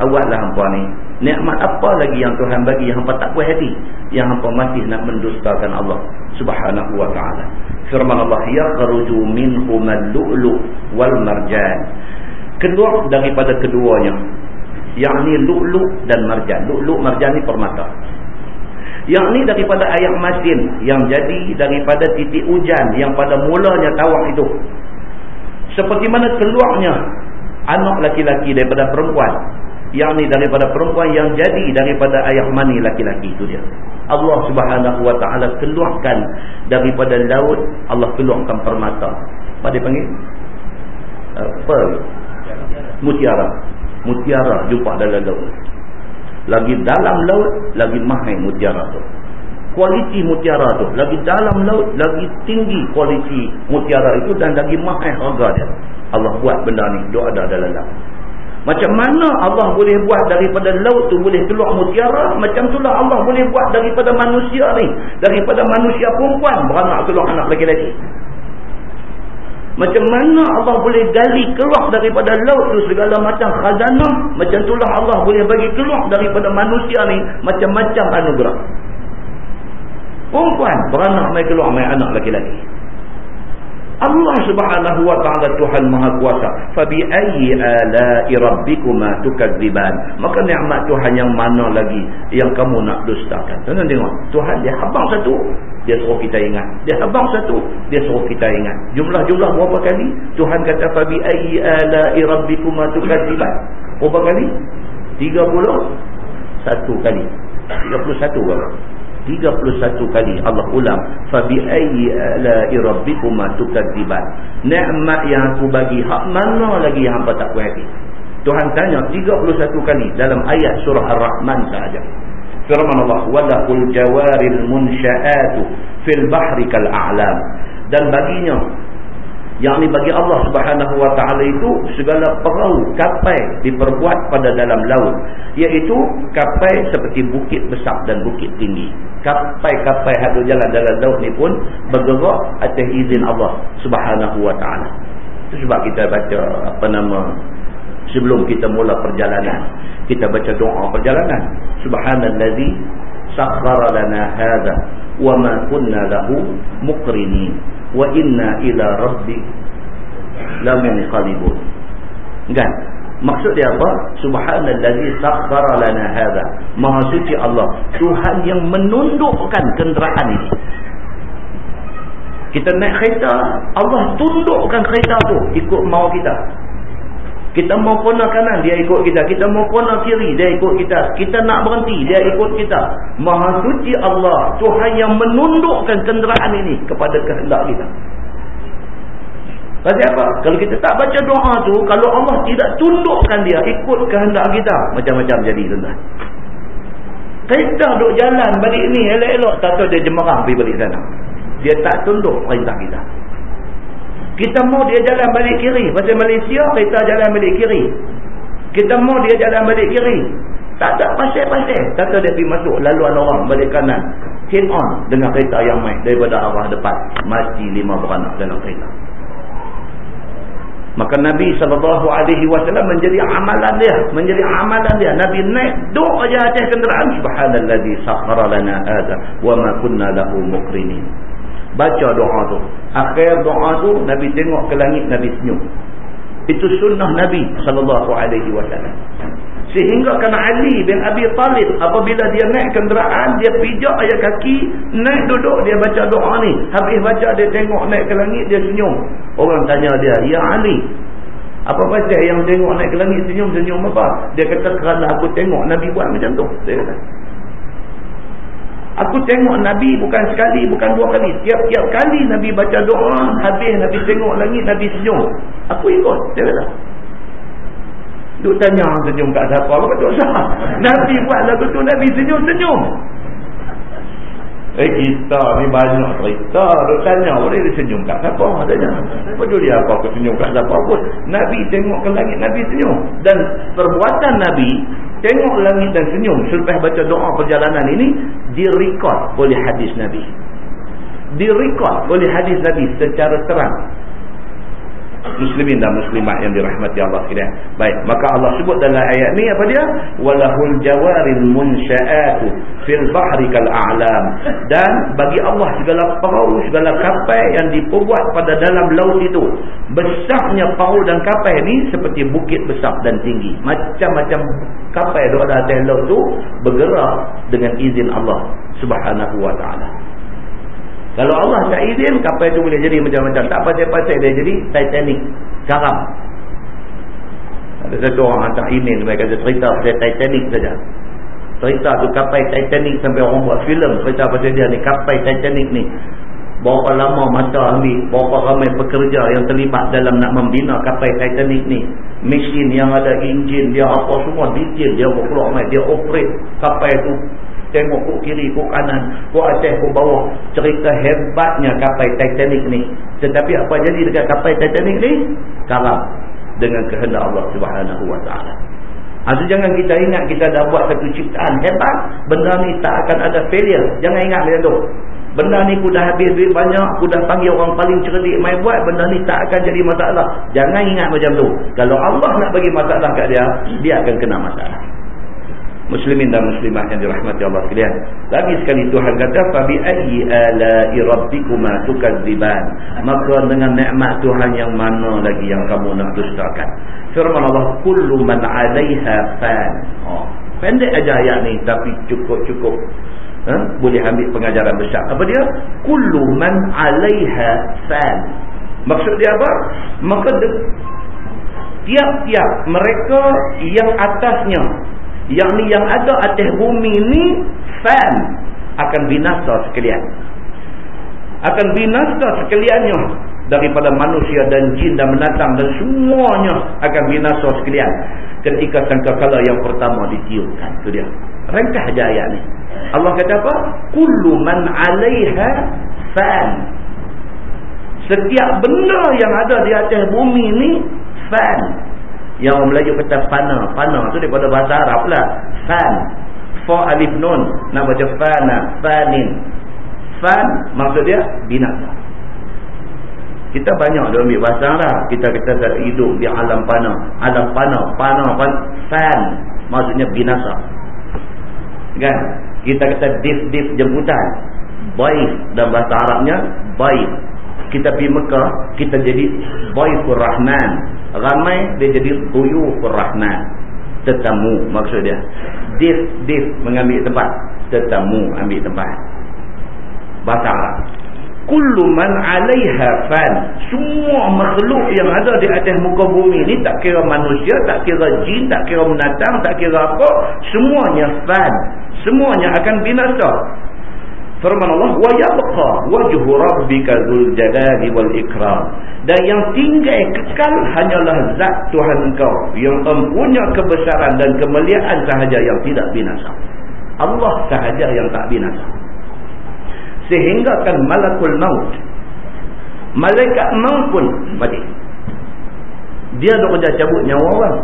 Awaklah hampa ni. Nikmat apa lagi yang Tuhan bagi yang hampa tak puas hati? Yang hampa masih nak mendustakan Allah Subhanahu wa taala. Firman Allah yakhruju minhum al-lu'lu' wal marjan. Keluar daripada keduanya. Yakni lu'lu' dan marjan. Lu'lu' marjan ni permata. Yang ni daripada ayat masin yang jadi daripada titik hujan yang pada mulanya tawak itu. Seperti mana keluarnya anak laki-laki daripada perempuan yang ni daripada perempuan yang jadi daripada ayah mani laki-laki itu dia Allah subhanahu wa ta'ala keluarkan daripada laut Allah keluarkan permata. Apa dia panggil? apa? Mutiara. Mutiara jumpa dalam laut. Lagi dalam laut lagi mahal mutiara tu. Kualiti mutiara tu. Lagi dalam laut lagi tinggi kualiti mutiara itu dan lagi mahal harga dia. Allah buat benda ni dia ada dalam laut macam mana Allah boleh buat daripada laut tu boleh keluar mutiara? Macam itulah Allah boleh buat daripada manusia ni. Daripada manusia perempuan beranak keluar anak lelaki-lelaki. Macam mana Allah boleh gali keluar daripada laut tu segala macam khazanah? Macam itulah Allah boleh bagi keluar daripada manusia ni macam-macam anugerah. Perempuan beranak mai keluar mai anak laki-laki. Allah Subhanahu wa taala Tuhan Maha Kuasa. Fa bi ayyi ala'i rabbikuma tukadziban? Maka nikmat Tuhan yang mana lagi yang kamu nak dustakan? Tuan tengok. Tuhan dia habang satu, dia suruh kita ingat. Dia habang satu, dia suruh kita ingat. Jumlah-jumlah berapa kali? Tuhan kata fa bi ayyi ala'i rabbikuma tukadziban? Berapa kali? 31 kali. 31 berapa? 31 kali Allah ulang fa bi ayyi ala'i rabbikuma tukadziban nikmat yang aku bagi hak mana lagi yang hangpa tak puas Tuhan tanya 31 kali dalam ayat surah ar-rahman saja firman Allah walahul jawaril munsha'atu fil bahri kal a'lam. Dan baginya yang ni bagi Allah subhanahu wa ta'ala itu segala perahu kapal diperbuat pada dalam laut. Iaitu kapal seperti bukit besar dan bukit tinggi. Kapal-kapal yang jalan dalam laut ni pun bergerak atas izin Allah subhanahu wa ta'ala. Itu sebab kita baca apa nama sebelum kita mula perjalanan. Kita baca doa perjalanan. Subhanallazi sakhara lana hadha wa ma kunna lahu muqrinin wa inna ila rabbi lamin qalibun. Kan? Maksud dia apa? Subhanallazi sakhkhara lana hadha. Maha suci Allah. Tuhan yang menundukkan kenderaan ini. Kita naik kereta Allah tundukkan kereta tu ikut mau kita kita mau kona kanan, dia ikut kita. Kita mau kona kiri, dia ikut kita. Kita nak berhenti, dia ikut kita. Maha suci Allah, Tuhan yang menundukkan kenderaan ini kepada kehendak kita. Pasal apa? Kalau kita tak baca doa tu, kalau Allah tidak tundukkan dia, ikut kehendak kita. Macam-macam jadi tuan Kita duduk jalan balik ni, elok-elok. Tak tahu dia jemerang pergi balik sana. Dia tak tunduk perintah kita. Kita mau dia jalan balik kiri. Pasal Malaysia, kita jalan balik kiri. Kita mau dia jalan balik kiri. Tak ada pasir-pasir. Kata dia pergi masuk laluan orang balik kanan. Chain on dengan kereta yang main daripada arah depan. Mati lima beranak dalam kereta. Maka Nabi SAW menjadi amalan dia. Menjadi amalan dia. Nabi naik duk aja atas kenderaan. Subhanalladzi sakhara lana adha. Wa ma kunna lahu mukrinin baca doa tu. Akhir doa tu Nabi tengok ke langit Nabi senyum. Itu sunnah Nabi SAW sehingga kan Ali bin Abi Talib apabila dia naik kenderaan dia pijak ayat kaki naik duduk dia baca doa ni. Habis baca dia tengok naik ke langit dia senyum. Orang tanya dia Ya Ali apa pasal yang tengok naik ke langit senyum-senyum apa? Dia kata kerana aku tengok Nabi buat macam tu dia kata Aku tengok Nabi bukan sekali, bukan dua kali. Tiap-tiap kali Nabi baca doa, habis Nabi tengok langit, Nabi senyum. Aku ikut. Dia kata. Duk tanya senyum kat siapa. Apa sah? Nabi buat lagu tu, Nabi senyum-senyum. Eh kita ni banyak cerita. Duk tanya, boleh dia senyum kat siapa? Tanya. Betul dia apa aku senyum kat siapa pun. Nabi tengok ke langit, Nabi senyum. Dan perbuatan Nabi tengok langit dan senyum selepas baca doa perjalanan ini direkod oleh hadis Nabi direkod oleh hadis Nabi secara terang muslimin dan muslimat yang dirahmati Allah sekalian. Baik, maka Allah sebut dalam ayat ni apa dia? Walahul jawaril munsha'atu fil bahri kal a'lam. Dan bagi Allah segala perahu, segala kapal yang diperbuat pada dalam laut itu. Besarnya perahu dan kapal ni seperti bukit besar dan tinggi. Macam-macam kapal yang ada atas laut tu bergerak dengan izin Allah Subhanahu wa taala. Kalau Allah tak izin, kapal itu boleh jadi macam-macam. Tak pasal-pasal dia jadi Titanic. Karam. Ada satu orang hantar email. Mereka kata cerita pasal Titanic saja. Cerita tu kapal Titanic sampai orang buat filem. Cerita pasal dia ni. Kapal Titanic ni. berapa lama masa ambil berapa ramai pekerja yang terlibat dalam nak membina kapal Titanic ni mesin yang ada enjin dia apa semua detail dia keluar mai dia operate kapal tu tengok ke kiri ke kanan ke atas ke bawah cerita hebatnya kapal Titanic ni tetapi apa jadi dekat kapal Titanic ni karam dengan kehendak Allah Subhanahu wa taala Itu jangan kita ingat kita dah buat satu ciptaan hebat, benda ni tak akan ada failure. Jangan ingat macam tu. Benda ni aku dah habis duit banyak, aku dah panggil orang paling cerdik mai buat, benda ni tak akan jadi masalah. Jangan ingat macam tu. Kalau Allah nak bagi masalah kat dia, dia akan kena masalah. Muslimin dan muslimat yang dirahmati Allah sekalian. Lagi sekali Tuhan kata, "Fabi ayyi ala'i rabbikuma tukadziban?" Maka dengan nikmat Tuhan yang mana lagi yang kamu nak dustakan? Firman Allah, "Kullu man 'alaiha fan." Oh, pendek aja ayat ni tapi cukup-cukup ha? boleh ambil pengajaran besar apa dia kullu man alaiha fan maksud dia apa maka tiap-tiap mereka yang atasnya yang ni yang ada atas bumi ni fan akan binasa sekalian akan binasa sekaliannya daripada manusia dan jin dan menatang dan semuanya akan binasa sekalian ketika sangkakala yang pertama ditiupkan itu dia rengkah aja ayat ni Allah kata apa? Kullu man 'alaiha fan. Setiap benda yang ada di atas bumi ni fan. Yang orang Melayu kata fana. Fana tu daripada bahasa Arab lah. Fan. Fa alif nun. Nak baca fana. Fanin. Fan maksud dia binasa. Kita banyak dia ambil bahasa lah. Kita kata hidup di alam panah. Alam panah. Panah. Pan, fan. Maksudnya binasa. Kan? kita kata dif-dif jemputan baik dalam bahasa Arabnya baik kita pergi Mekah kita jadi baifur rahman ramai dia jadi tuyufur rahman tetamu maksud dia. Dif-dif mengambil tempat. Tetamu ambil tempat. Bahasa Arab. Kullu man alaiha fan. Semua makhluk yang ada di atas muka bumi ni tak kira manusia tak kira jin tak kira menatang tak kira apa semuanya fan. Semuanya akan binasa firman Allah wa yabqa wajhu rabbika dzul jalali wal ikram. Dan yang tinggal kekal hanyalah zat Tuhan engkau yang mempunyai kebesaran dan kemuliaan sahaja yang tidak binasa. Allah sahaja yang tak binasa. Sehingga kan malakul maut malaikat maut pun mati dia nak kerja cabut nyawa orang.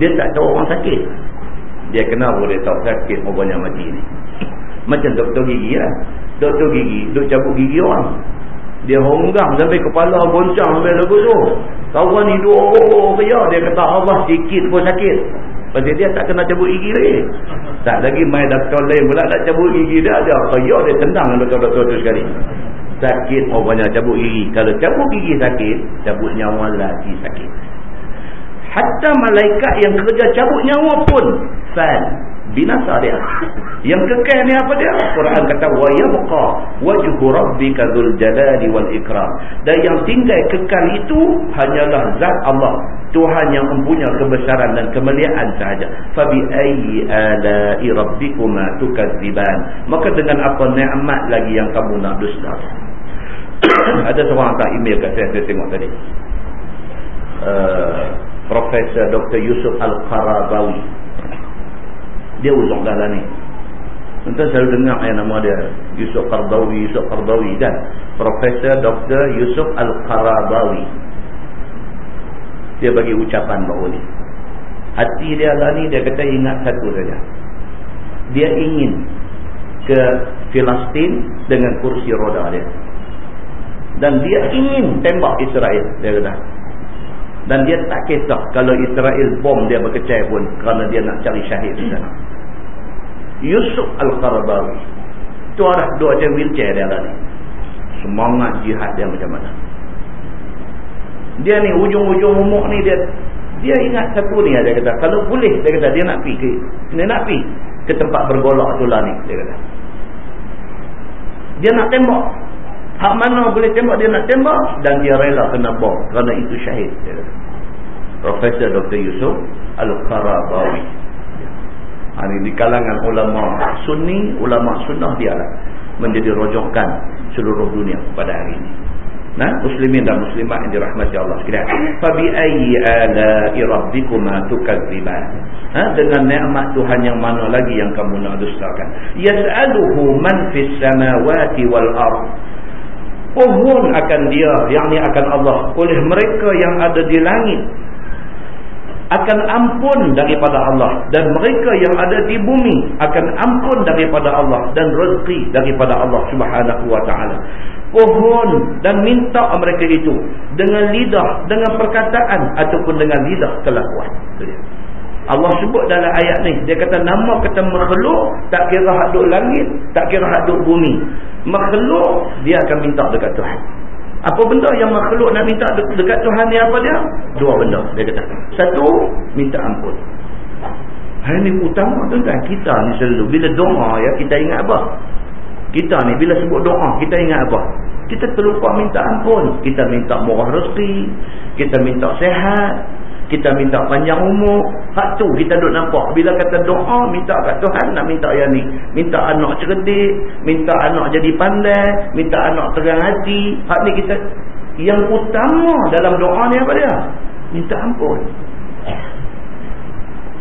Dia tak tahu orang sakit. Dia kenal boleh tahu sakit orang yang mati ni macam doktor gigi lah doktor gigi duk cabut gigi orang dia honggang sampai kepala goncang sampai lagu tu kawan ni duk oh, oh, oh, dia kata Allah sikit pun sakit Pasal dia tak kena cabut gigi lagi. Tak lagi main doktor lain pula nak cabut gigi dia ada. Kaya dia tendang doktor-doktor tu sekali. Sakit orang cabut gigi. Kalau cabut gigi sakit, cabut nyawa lagi sakit. Hatta malaikat yang kerja cabut nyawa pun fan binasa dia. Yang kekal ni apa dia? Quran kata wa yabqa wajhu rabbika dzul jalali wal ikram. Dan yang tinggal kekal itu hanyalah zat Allah, Tuhan yang mempunyai kebesaran dan kemuliaan sahaja. Fa bi ayyi ala'i rabbikuma tukadziban? Maka dengan apa nikmat lagi yang kamu nak dusta? <coughs> Ada seorang tak email kat saya, saya tengok tadi. Uh, Profesor Dr. Yusuf Al-Qarabawi dia dah lah ni. Tuan selalu dengar yang nama dia Yusuf Qardawi, Yusuf Qardawi kan? Profesor Dr. Yusuf Al-Qarabawi Dia bagi ucapan bahawa ni. Hati dia lah ni dia kata ingat satu saja. Dia ingin ke Filastin dengan kursi roda dia. Dan dia ingin tembak Israel Dia kata. Dan dia tak kisah kalau Israel bom dia berkecai pun kerana dia nak cari syahid di sana. Yusuf Al-Qarabawi. Itu arah dua macam wheelchair dia lah ni. Semangat jihad dia macam mana. Dia ni ujung-ujung umur ni dia dia ingat satu ni dia kata. Kalau boleh dia kata dia nak pergi ke, dia nak pergi ke tempat bergolak tu lah ni dia kata. Dia nak tembak Hak mana boleh tembak dia nak tembak dan dia rela kena bom kerana itu syahid. Profesor Dr. Yusuf Al-Qarabawi. Ini di kalangan ulama sunni, ulama sunnah dia lah. Menjadi rojokan seluruh dunia pada hari ini. Nah, muslimin dan muslimat yang dirahmati Allah sekalian. Fa bi ayyi ala'i rabbikuma tukadziban? Ha, dengan nikmat Tuhan yang mana lagi yang kamu nak dustakan? Yas'aluhu man fis samawati wal ard. Pohon akan dia, yakni akan Allah oleh mereka yang ada di langit akan ampun daripada Allah dan mereka yang ada di bumi akan ampun daripada Allah dan rezeki daripada Allah Subhanahu wa taala. Pohon dan minta mereka itu dengan lidah, dengan perkataan ataupun dengan lidah kelakuan. Allah sebut dalam ayat ni, dia kata nama kata makhluk tak kira hak duk langit, tak kira hak duk bumi. Makhluk dia akan minta dekat Tuhan. Apa benda yang makhluk nak minta dekat Tuhan ni apa dia? Dua benda dia kata. Satu, minta ampun. Hal ini utama tuan-tuan. Kita ni selalu bila doa ya kita ingat apa? Kita ni bila sebut doa kita ingat apa? Kita terlupa minta ampun. Kita minta murah rezeki. Kita minta sehat kita minta panjang umur. Hak tu kita duk nampak. Bila kata doa minta kat Tuhan nak minta yang ni. Minta anak cerdik minta anak jadi pandai minta anak terang hati. Hak ni kita yang utama dalam doa ni apa dia? Minta ampun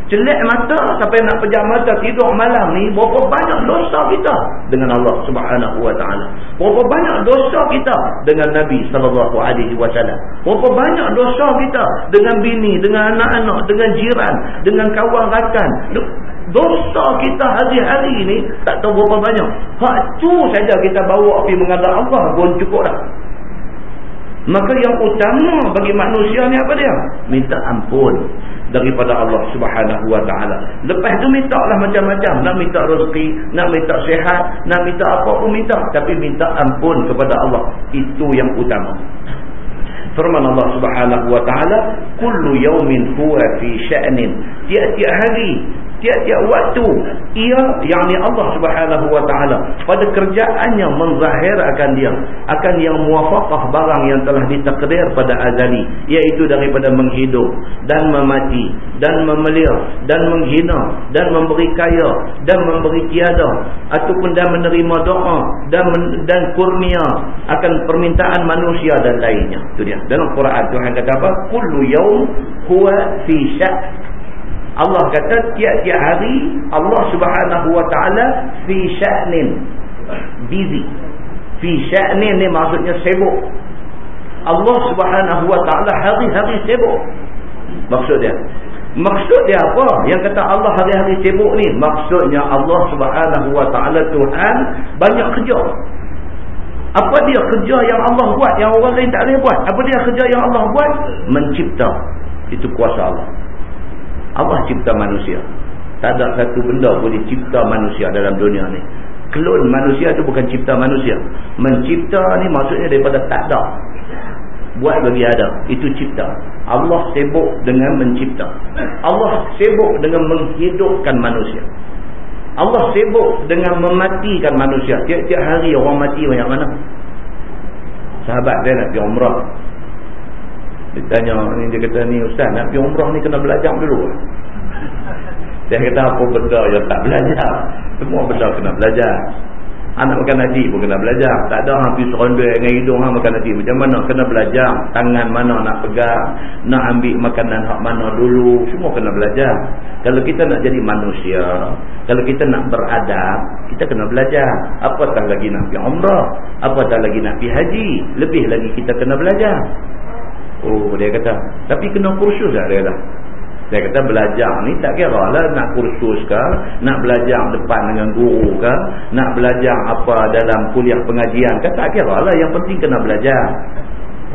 Jelek mata sampai nak pejam mata tidur malam ni berapa banyak dosa kita dengan Allah Subhanahu wa taala. Berapa banyak dosa kita dengan Nabi sallallahu alaihi wasallam. Berapa banyak dosa kita dengan bini, dengan anak-anak, dengan jiran, dengan kawan rakan. Dosa kita hari-hari ni tak tahu berapa banyak. Hak tu saja kita bawa pergi menghadap Allah pun cukup dah. Maka yang utama bagi manusia ni apa dia? Minta ampun daripada Allah Subhanahu wa taala. Lepas tu mintalah macam-macam, nak minta rezeki, nak minta sihat, nak minta apa pun minta, tapi minta ampun kepada Allah. Itu yang utama. Firman Allah Subhanahu wa taala, "Kullu yawmin huwa fi sya'nin." Tiap-tiap hari tiap-tiap waktu ia yakni Allah Subhanahu wa taala pada kerjaannya menzahirkan dia akan yang muwafaqah barang yang telah ditakdir pada azali iaitu daripada menghidup dan memati dan memelihar dan menghina dan memberi kaya dan memberi tiada ataupun dan menerima doa dan dan kurnia akan permintaan manusia dan lainnya. Itu dia. Dalam Quran Tuhan kata apa? Kullu yaum huwa fi syak Allah kata tiap-tiap hari Allah subhanahu wa ta'ala fi sya'nin busy. Fi sya'nin ni maksudnya sibuk. Allah subhanahu wa ta'ala hari-hari sibuk. Maksud dia. Maksud dia apa? Yang kata Allah hari-hari sibuk ni maksudnya Allah subhanahu wa ta'ala Tuhan banyak kerja. Apa dia kerja yang Allah buat yang orang lain tak boleh buat? Apa dia kerja yang Allah buat? Mencipta. Itu kuasa Allah Allah cipta manusia. Tak ada satu benda boleh cipta manusia dalam dunia ni. Klon manusia tu bukan cipta manusia. Mencipta ni maksudnya daripada tak ada. Buat bagi ada. Itu cipta. Allah sibuk dengan mencipta. Allah sibuk dengan menghidupkan manusia. Allah sibuk dengan mematikan manusia. Tiap-tiap hari orang mati banyak mana? Sahabat dia nak pergi umrah. Dia tanya ni dia kata ni ustaz nak pergi umrah ni kena belajar dulu. Dia kata apa benda yang tak belajar? Semua benda kena belajar. Anak makan nasi pun kena belajar. Tak ada hang pergi serondoi dengan hidung hang makan nasi. Macam mana kena belajar? Tangan mana nak pegang? Nak ambil makanan hak mana dulu? Semua kena belajar. Kalau kita nak jadi manusia, kalau kita nak beradab, kita kena belajar. Apatah lagi nak pergi umrah? Apatah lagi nak pergi haji? Lebih lagi kita kena belajar. Oh dia kata Tapi kena kursus lah dia kata. Dia kata belajar ni tak kira lah Nak kursus ke Nak belajar depan dengan guru ke Nak belajar apa dalam kuliah pengajian ke Tak kira lah. Yang penting kena belajar.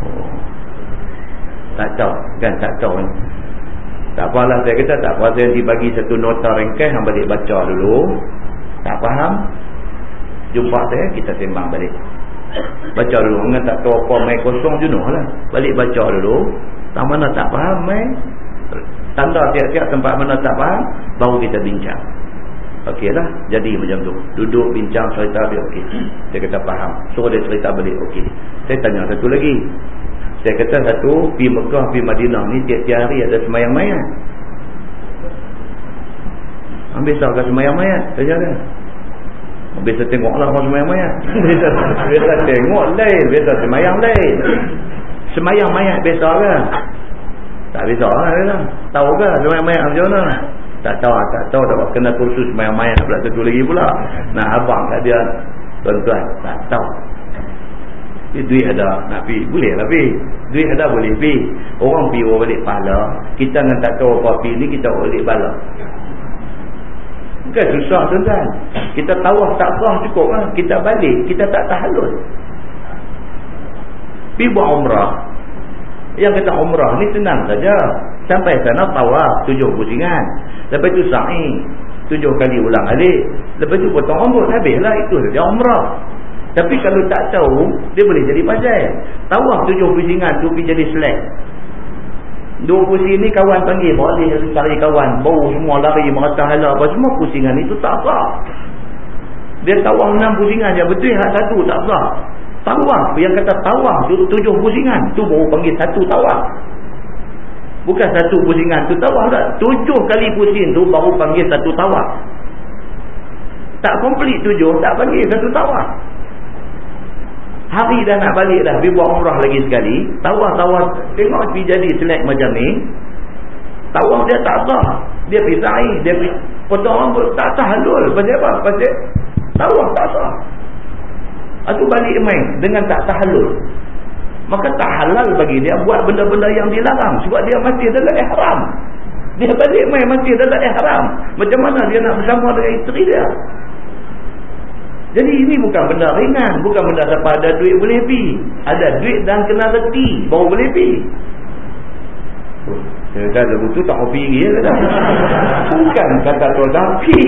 Oh. Tak tahu kan tak tahu kan tak apalah saya kata tak apa saya dibagi satu nota ringkas yang balik baca dulu. Tak faham? Jumpa saya kita sembang balik Baca dulu. Orang tak tahu apa main kosong jenuh lah. Balik baca dulu. Tak mana tak faham main. Tanda tiap-tiap tempat mana tak faham. Baru kita bincang. Okey lah. Jadi macam tu. Duduk bincang cerita dia okey. Dia kata faham. Suruh dia cerita balik okey. Saya tanya satu lagi. Saya kata satu. Pi Mekah, pi Madinah ni tiap-tiap hari ada semayang mayat. Ambil sahkan semayang mayat. Saya jalan. Biasa tengok lah orang semayang mayat. <laughs> Biasa, biasa tengok lain. Biasa semayang lain. Semayang mayat biasa kan? Tak biasa lah. Tahu ke semayang mayat macam mana? Tak tahu, tak tahu. Tak kena kursus semayang mayat pula satu lagi pula. Nah abang kat dia. Tuan-tuan, tak tahu. Duit ada, nak pergi. Boleh lah pergi. Duit ada boleh pergi. Orang pergi orang balik pahala. Kita dengan tak tahu apa pergi ni, kita balik bala. Bukan susah tuan-tuan. Kita tawah tak sah cukup lah. Kita balik, kita tak tahalul. Pergi buat umrah. Yang kata umrah ni senang saja. Sampai sana tawaf tujuh pusingan. Lepas tu sa'i. Tujuh kali ulang alik. Lepas tu potong rambut. Habislah itu saja umrah. Tapi kalau tak tahu, dia boleh jadi pasal. Tawaf tujuh pusingan tu pergi jadi selek. Dua pusing ni kawan panggil boleh cari kawan. Bau semua lari merata hala apa semua pusingan itu tak sah. Dia tawang enam pusingan je betul hak satu tak sah. Tawang yang kata tawang tu tujuh pusingan tu baru panggil satu tawang. Bukan satu pusingan tu tawang tak? Tujuh kali pusing tu baru panggil satu tawang. Tak komplit tujuh tak panggil satu tawang Hari dah nak balik dah. Pergi buat umrah lagi sekali. Tawar-tawar. Tengok pergi jadi selek macam ni. Tawar dia tak sah. Dia pergi sa'i. Dia pergi potong rambut. Tak sah halul. Pasal apa? Pasal tawar tak sah. Itu balik main dengan tak tahalul. Maka tak halal bagi dia buat benda-benda yang dilarang. Sebab dia masih dalam ihram. Dia balik main masih dalam ihram. Macam mana dia nak bersama dengan isteri dia? Jadi ini bukan benda ringan. Bukan benda siapa ada duit boleh pi. Ada duit dan kena reti. Baru boleh pi. Saya kata lagu tu tak mau pergi ya, kata. <laughs> Bukan kata tu tapi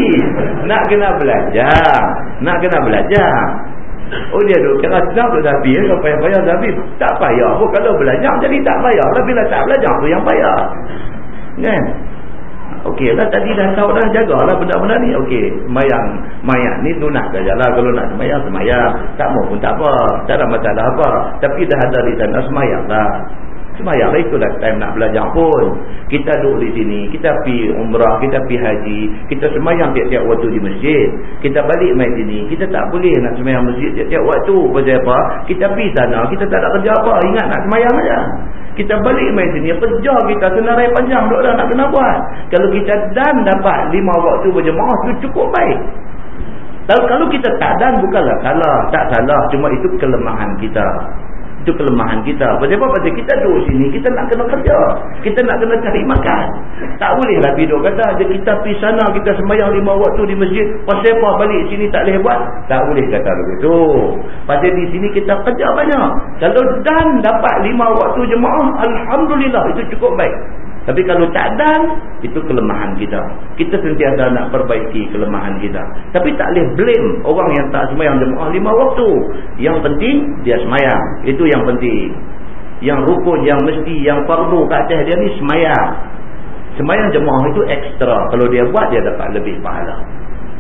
nak kena belajar. Nak kena belajar. Oh dia duk kira sedap tu tapi ya, kalau payah-payah tapi tak payah. Oh, kalau belajar jadi tak payah. Bila tak belajar tu yang payah. Kan? Okey lah tadi dah tahu dah jagalah benda-benda ni. Okey, mayang mayat ni sunat sajalah kalau nak semayang semayang. Tak mau pun tak apa. Tak ada masalah apa. Tapi dah ada di sana semayang lah. Semayang lah itulah time nak belajar pun. Kita duduk di sini, kita pi umrah, kita pi haji, kita semayang tiap-tiap waktu di masjid. Kita balik main sini, kita tak boleh nak semayang masjid tiap-tiap waktu. Pasal apa? Kita pi sana, kita tak ada kerja apa. Ingat nak semayang aja. Kita balik main sini, kerja kita senarai panjang duk nak kena buat. Kalau kita dan dapat lima waktu berjemaah tu cukup baik. Kalau kita tak dan bukanlah salah, tak salah, cuma itu kelemahan kita. Itu kelemahan kita. Pasal apa? Pasal kita duduk sini, kita nak kena kerja. Kita nak kena cari makan. Tak boleh lah duduk kata, aja kita pergi sana, kita sembahyang lima waktu di masjid. Pasal apa balik sini tak boleh buat? Tak boleh kata begitu. Pasal di sini kita kerja banyak. Kalau dan dapat lima waktu jemaah, Alhamdulillah, itu cukup baik. Tapi kalau tak dan, itu kelemahan kita. Kita sentiasa nak perbaiki kelemahan kita. Tapi tak boleh blame orang yang tak semayang jemaah lima waktu. Yang penting, dia semayang. Itu yang penting. Yang rukun, yang mesti, yang fardu kat atas dia ni semayang. Semayang jemaah itu ekstra. Kalau dia buat, dia dapat lebih pahala.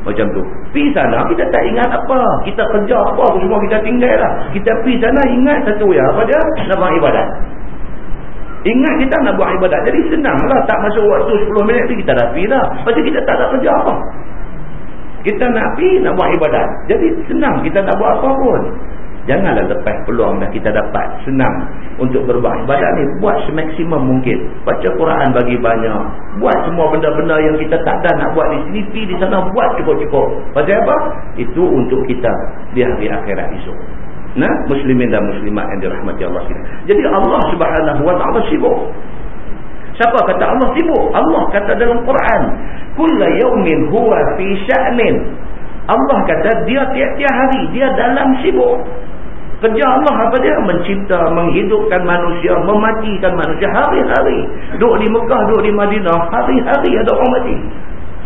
Macam tu. Pergi sana, kita tak ingat apa. Kita kerja apa, semua kita tinggal lah. Kita pergi sana, ingat satu ya. Apa dia? Nama ibadat. Ingat kita nak buat ibadat. Jadi senanglah tak masuk waktu 10 minit tu kita dah pergi dah. Pasal kita tak ada kerja apa. Kita nak pergi nak buat ibadat. Jadi senang kita nak buat apa pun. Janganlah lepas peluang dah kita dapat. Senang untuk berbuat ibadat ni. Buat semaksimum mungkin. Baca Quran bagi banyak. Buat semua benda-benda yang kita tak ada nak buat di sini. Pergi di sana buat cukup-cukup. Pasal apa? Itu untuk kita di hari akhirat esok nah muslimin dan muslimat yang dirahmati Allah sekalian. Jadi Allah Subhanahu wa taala sibuk. Siapa kata Allah sibuk? Allah kata dalam Quran, "Kullu yawmin huwa fi sya'nin." Allah kata dia tiap-tiap hari dia dalam sibuk. Kerja Allah apa dia? Mencipta, menghidupkan manusia, mematikan manusia hari-hari. Duduk di Mekah, duduk di Madinah, hari-hari ada orang mati.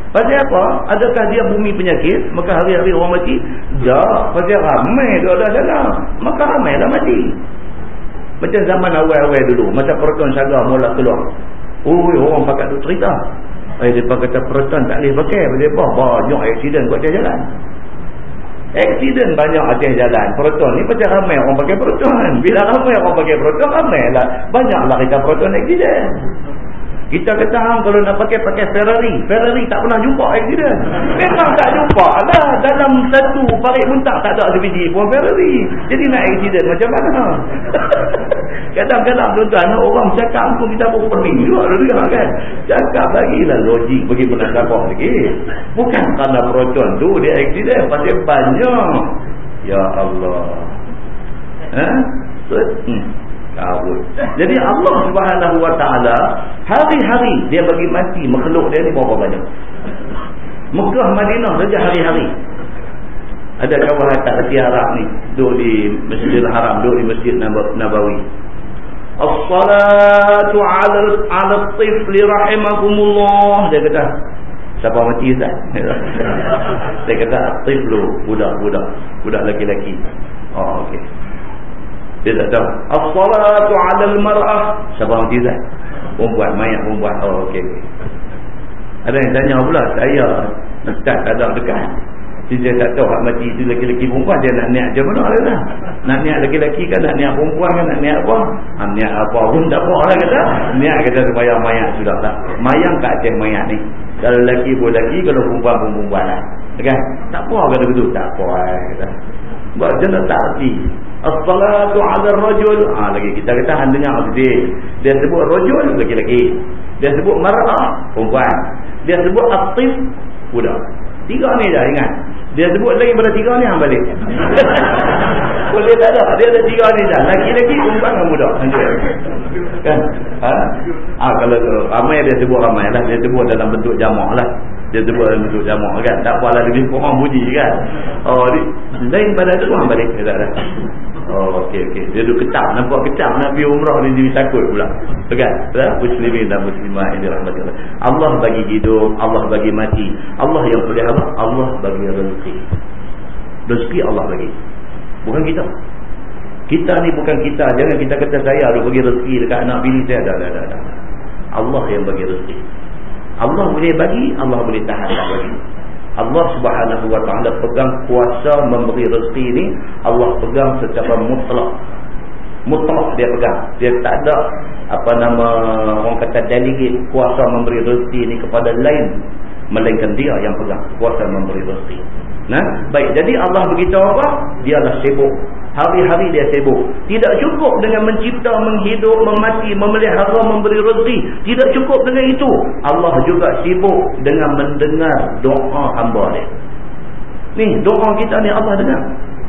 Pasal apa? Adakah dia bumi penyakit? Maka hari-hari orang mati? Tak. Pasal ramai tu ada sana. Maka ramai lah mati. Macam zaman awal-awal dulu. Masa peraturan saga mula keluar. Oh, orang pakai tu cerita. Eh, dia kata peraturan tak boleh pakai. Pasal apa? Banyak aksiden buat atas jalan. Aksiden banyak atas jalan. Peraturan ni macam ramai orang pakai peraturan. Bila ramai orang pakai peraturan, ramai lah. Banyaklah kita peraturan aksiden. Kita kata hang kalau nak pakai pakai Ferrari. Ferrari tak pernah jumpa accident. Memang tak jumpa lah. Dalam satu parit muntah tak ada sebiji pun Ferrari. Jadi nak accident macam mana? <laughs> Kadang-kadang tuan-tuan orang cakap pun kita pun pening juga dengar kan. Cakap bagilah logik bagi menasabah lagi. Bukan kerana proton tu dia accident. Pasal banyak. Ya Allah. Ha? Hmm. Kabut. Jadi Allah subhanahu wa ta'ala hari-hari dia bagi mati makhluk dia ni berapa banyak. Mekah Madinah saja hari-hari. Ada kawan tak reti harap ni. Duduk di Masjidil Haram. Duduk di Masjid Nabawi. As-salatu ala al-tifli rahimakumullah. Dia kata. Siapa mati Ustaz? <laughs> Dia kata tiflu. Budak-budak. Budak laki-laki. Oh okey. Dia tak tahu. As-salatu 'ala al-mar'ah. Mati Ustaz? Perempuan, mayat perempuan. Oh, okey. Ada yang tanya pula, saya tak ada dekat. Saya tak tahu hak mati itu laki-laki perempuan dia nak niat macam mana lah. Nak niat laki-laki kan, nak niat perempuan kan, nak niat apa? Ha, niat apa pun tak apa lah kata. Niat kata supaya mayat sudah tak. Mayang kat atas mayat ni. Kalau lelaki pun lelaki, kalau perempuan pun perempuan lah. Kan? Tak apa kata begitu. Tak apa lah kata. Buat jenis tak arti. As-salatu ala rajul. Ha, lagi kita kata hang dengar betul. Dia sebut rajul lagi-lagi. Dia sebut mar'ah perempuan. Dia sebut atif budak. Tiga ni dah ingat. Dia sebut lagi pada tiga ni hang balik. <laughs> Boleh tak ada. Dia ada tiga ni dah. Laki-laki perempuan dengan budak. Kan? Ha? ha? kalau ramai dia sebut ramai lah. Dia sebut dalam bentuk jamak lah. Dia sebut dalam bentuk jamak kan. Tak apalah lebih kurang bunyi kan. Oh, lain pada tu hang balik. Tak ada. Oh okey okey. Dia duduk ketam, nampak ketam nak pergi umrah ni dia takut pula. Tegan. Ya, muslimin dan muslimah yang dirahmati Allah. Allah bagi hidup, Allah bagi mati. Allah yang pelihara, Allah bagi rezeki. Rezeki Allah bagi. Bukan kita. Kita ni bukan kita. Jangan kita kata saya ada bagi rezeki dekat anak bini saya. Dah, dah, dah, dah. Allah yang bagi rezeki. Allah boleh bagi, Allah boleh tahan tak bagi. Allah subhanahu wa ta'ala pegang kuasa memberi rezeki ini Allah pegang secara mutlak. Mutlak dia pegang. Dia tak ada apa nama orang kata delegate kuasa memberi rezeki ini kepada lain melainkan dia yang pegang kuasa memberi rezeki nah baik jadi Allah beritahu apa dialah sibuk Hari-hari dia sibuk. Tidak cukup dengan mencipta, menghidup, memati, memelihara, memberi rezeki. Tidak cukup dengan itu. Allah juga sibuk dengan mendengar doa hamba dia. Ni, doa kita ni Allah dengar.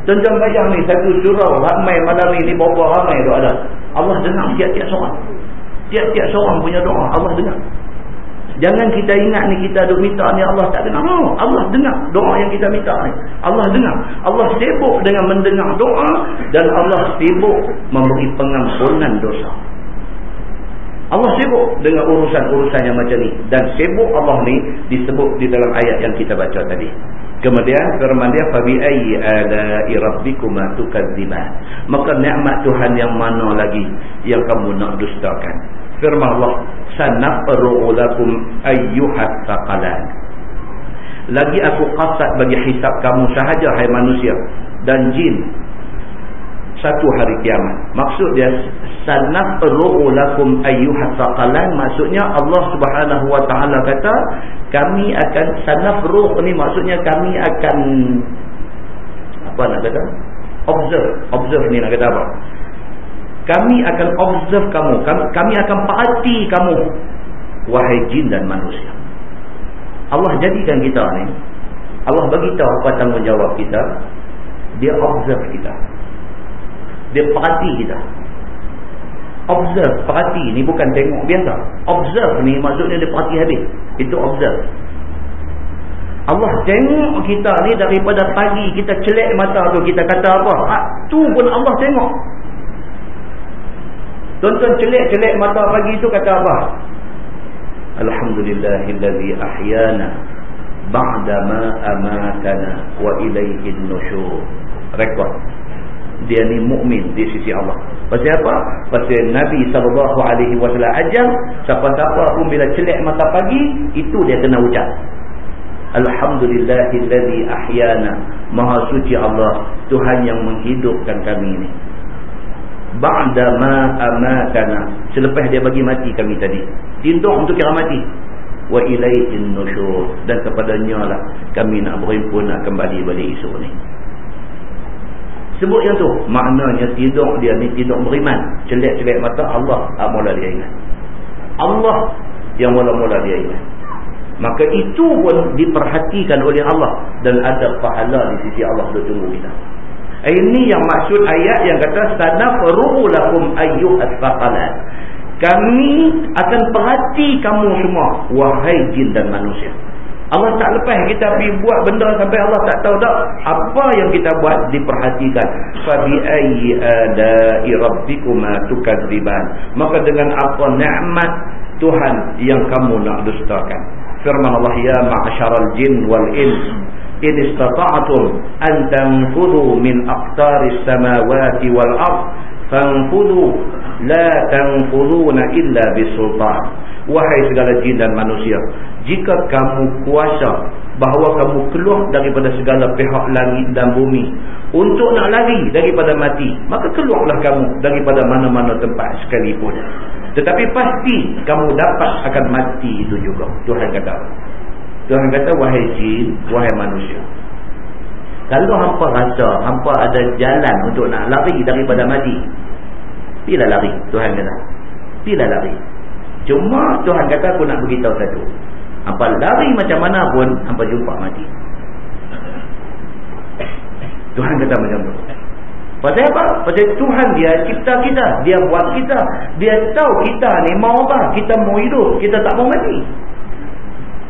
Tentang bayang ni, satu surau, ramai malam ni, berapa ramai doa ada. Allah dengar tiap-tiap seorang. Tiap-tiap seorang punya doa, Allah dengar. Jangan kita ingat ni kita duk minta ni Allah tak dengar. No, Allah dengar doa yang kita minta ni. Allah dengar. Allah sibuk dengan mendengar doa dan Allah sibuk memberi pengampunan dosa. Allah sibuk dengan urusan-urusan yang macam ni dan sibuk Allah ni disebut di dalam ayat yang kita baca tadi. Kemudian firman dia fabi ayyi ala'i rabbikuma tukadziban. Maka nikmat Tuhan yang mana lagi yang kamu nak dustakan? Firman Allah sanaqru lakum ayyuhat thaqalan. Lagi aku qasad bagi hisab kamu sahaja hai manusia dan jin satu hari kiamat. Maksud dia sanaqru lakum ayyuhat thaqalan. Maksudnya Allah Subhanahu wa taala kata kami akan sanafru ni maksudnya kami akan apa nak kata? Observe. Observe ni nak kata apa kami akan observe kamu. Kami, akan perhati kamu. Wahai jin dan manusia. Allah jadikan kita ni Allah bagi tahu apa tanggungjawab kita. Dia observe kita. Dia perhati kita. Observe, perhati ni bukan tengok biasa. Observe ni maksudnya dia perhati habis. Itu observe. Allah tengok kita ni daripada pagi kita celek mata tu kita kata apa? Ha, tu pun Allah tengok Tonton celik-celik mata pagi itu kata apa? Alhamdulillahillazi ahyana ba'da ma amatana wa ilaihin nusyur. Rekod. Dia ni mukmin di sisi Allah. Pasal apa? Pasal Nabi sallallahu alaihi wasallam ajar siapa-siapa pun bila celik mata pagi itu dia kena ucap. Alhamdulillahillazi ahyana. Maha suci Allah, Tuhan yang menghidupkan kami ini ba'da ma amatana selepas dia bagi mati kami tadi Tinduk untuk kira mati. Wa ilaihin nusyur. Dan kepadanya lah kami nak berhimpun nak kembali balik esok ni. Sebut yang tu. Maknanya tidur dia ni tidur beriman. Celik-celik mata Allah tak mula dia ingat. Allah yang mula-mula dia ingat. Maka itu pun diperhatikan oleh Allah. Dan ada pahala di sisi Allah untuk tunggu kita. Ini yang maksud ayat yang kata sanafruhu lakum ayyuhas faqalat. Kami akan perhati kamu semua wahai jin dan manusia. Allah tak lepas kita pergi buat benda sampai Allah tak tahu dak apa yang kita buat diperhatikan. Fa bi ayyi ala'i rabbikuma tukadziban. Maka dengan apa nikmat Tuhan yang kamu nak dustakan. Firman Allah ya ma'syaral jin wal ins an tanfudhu min aqtaris samawati wal ard fanfudhu la tanfudhuna illa bisultan wahai segala jin dan manusia. Jika kamu kuasa bahawa kamu keluar daripada segala pihak langit dan bumi untuk nak lari daripada mati maka keluarlah kamu daripada mana-mana tempat sekalipun. Tetapi pasti kamu dapat akan mati itu juga Tuhan kata Tuhan kata wahai jin, wahai manusia. Kalau hampa rasa hampa ada jalan untuk nak lari daripada mati. Bila lari? Tuhan kata. Bila lari? Cuma Tuhan kata aku nak beritahu satu. Hampa lari macam mana pun hampa jumpa mati. Tuhan kata macam tu. Pasal apa? Pasal Tuhan dia cipta kita. Dia buat kita. Dia tahu kita ni mau apa. Kita mau hidup. Kita tak mau mati.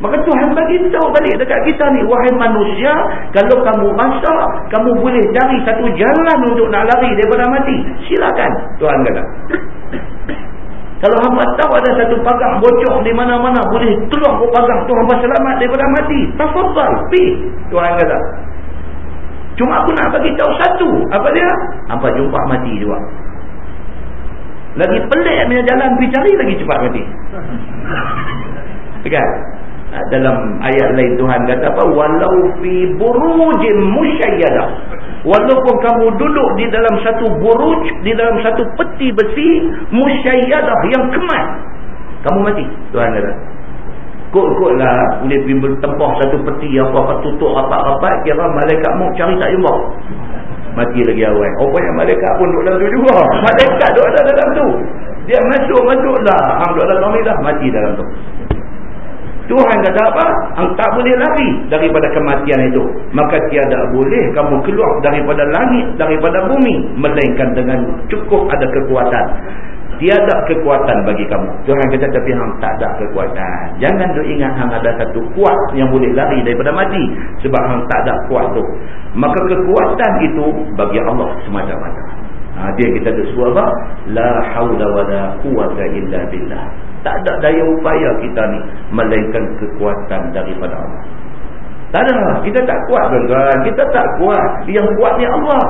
Maka Tuhan bagi tahu balik dekat kita ni. Wahai manusia, kalau kamu rasa, kamu boleh cari satu jalan untuk nak lari daripada mati. Silakan. Tuhan kata. Kalau hamba tahu ada satu pagar bocor di mana-mana, boleh keluar ke pagar tu hamba selamat daripada mati. Tafadhal, pi. Tuhan kata. Cuma aku nak bagi tahu satu. Apa dia? Hamba jumpa mati juga. Lagi pelik punya jalan pergi cari lagi cepat mati. Kan? Dalam ayat lain Tuhan kata apa? Walau fi burujin musyayyadah walaupun kamu duduk di dalam satu buruj di dalam satu peti besi musyayyadah yang kemas kamu mati Tuhan kata. Kot-kotlah boleh pergi bertempah satu peti apa-apa tutup rapat-rapat kira malaikat mau cari tak jumpa. Mati lagi awal. Rupanya malaikat pun duduk dalam tu juga malaikat duduk dalam tu dia masuk-masuklah. Alhamdulillah mati dalam tu Tuhan kata apa? Ang tak boleh lari daripada kematian itu. Maka tiada boleh kamu keluar daripada langit, daripada bumi. Melainkan dengan cukup ada kekuatan. Tiada kekuatan bagi kamu. Tuhan kata tapi hang tak ada kekuatan. Jangan tu ingat hang ada satu kuat yang boleh lari daripada mati. Sebab hang tak ada kuat tu. Maka kekuatan itu bagi Allah semata-mata. Ha, dia kita ada suara? La hawla wa la quwata illa billah. Tak ada daya upaya kita ni melainkan kekuatan daripada Allah. Tak ada. Kita tak kuat tuan-tuan. Kita tak kuat. Yang kuat ni Allah.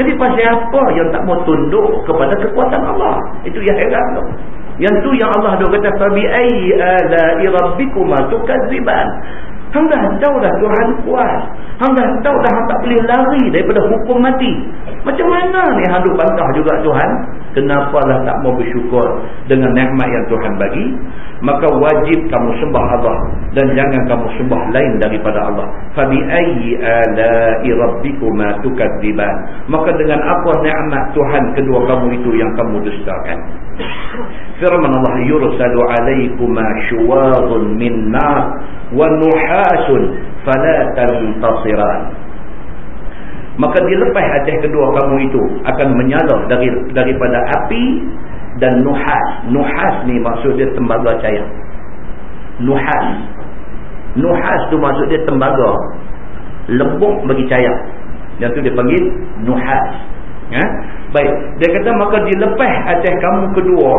Jadi pasal apa yang tak mau tunduk kepada kekuatan Allah? Itu yang heran tu. Yang tu yang Allah dah kata fabi ayyi ala'i rabbikuma tukadziban. Hang dah tahu dah Tuhan kuat. Hang dah tahu dah hang tak boleh lari daripada hukum mati. Macam mana ni hang duk bantah juga Tuhan? Kenapalah tak mau bersyukur dengan nikmat yang Tuhan bagi? Maka wajib kamu sembah Allah dan jangan kamu sembah lain daripada Allah. Fa bi ayyi ala'i rabbikuma tukadziban? Maka dengan apa nikmat Tuhan kedua kamu itu yang kamu dustakan? Firman Allah yursalu alaikuma syuwadun min nar wa nuhasun fala tantasiran maka dilepas atas kedua kamu itu akan menyala dari daripada api dan nuhas. Nuhas ni maksud dia tembaga cair nuhas. Nuhas tu maksud dia tembaga. Lembut bagi cair yang tu dia panggil nuhas. Ya? Baik, dia kata maka dilepas atas kamu kedua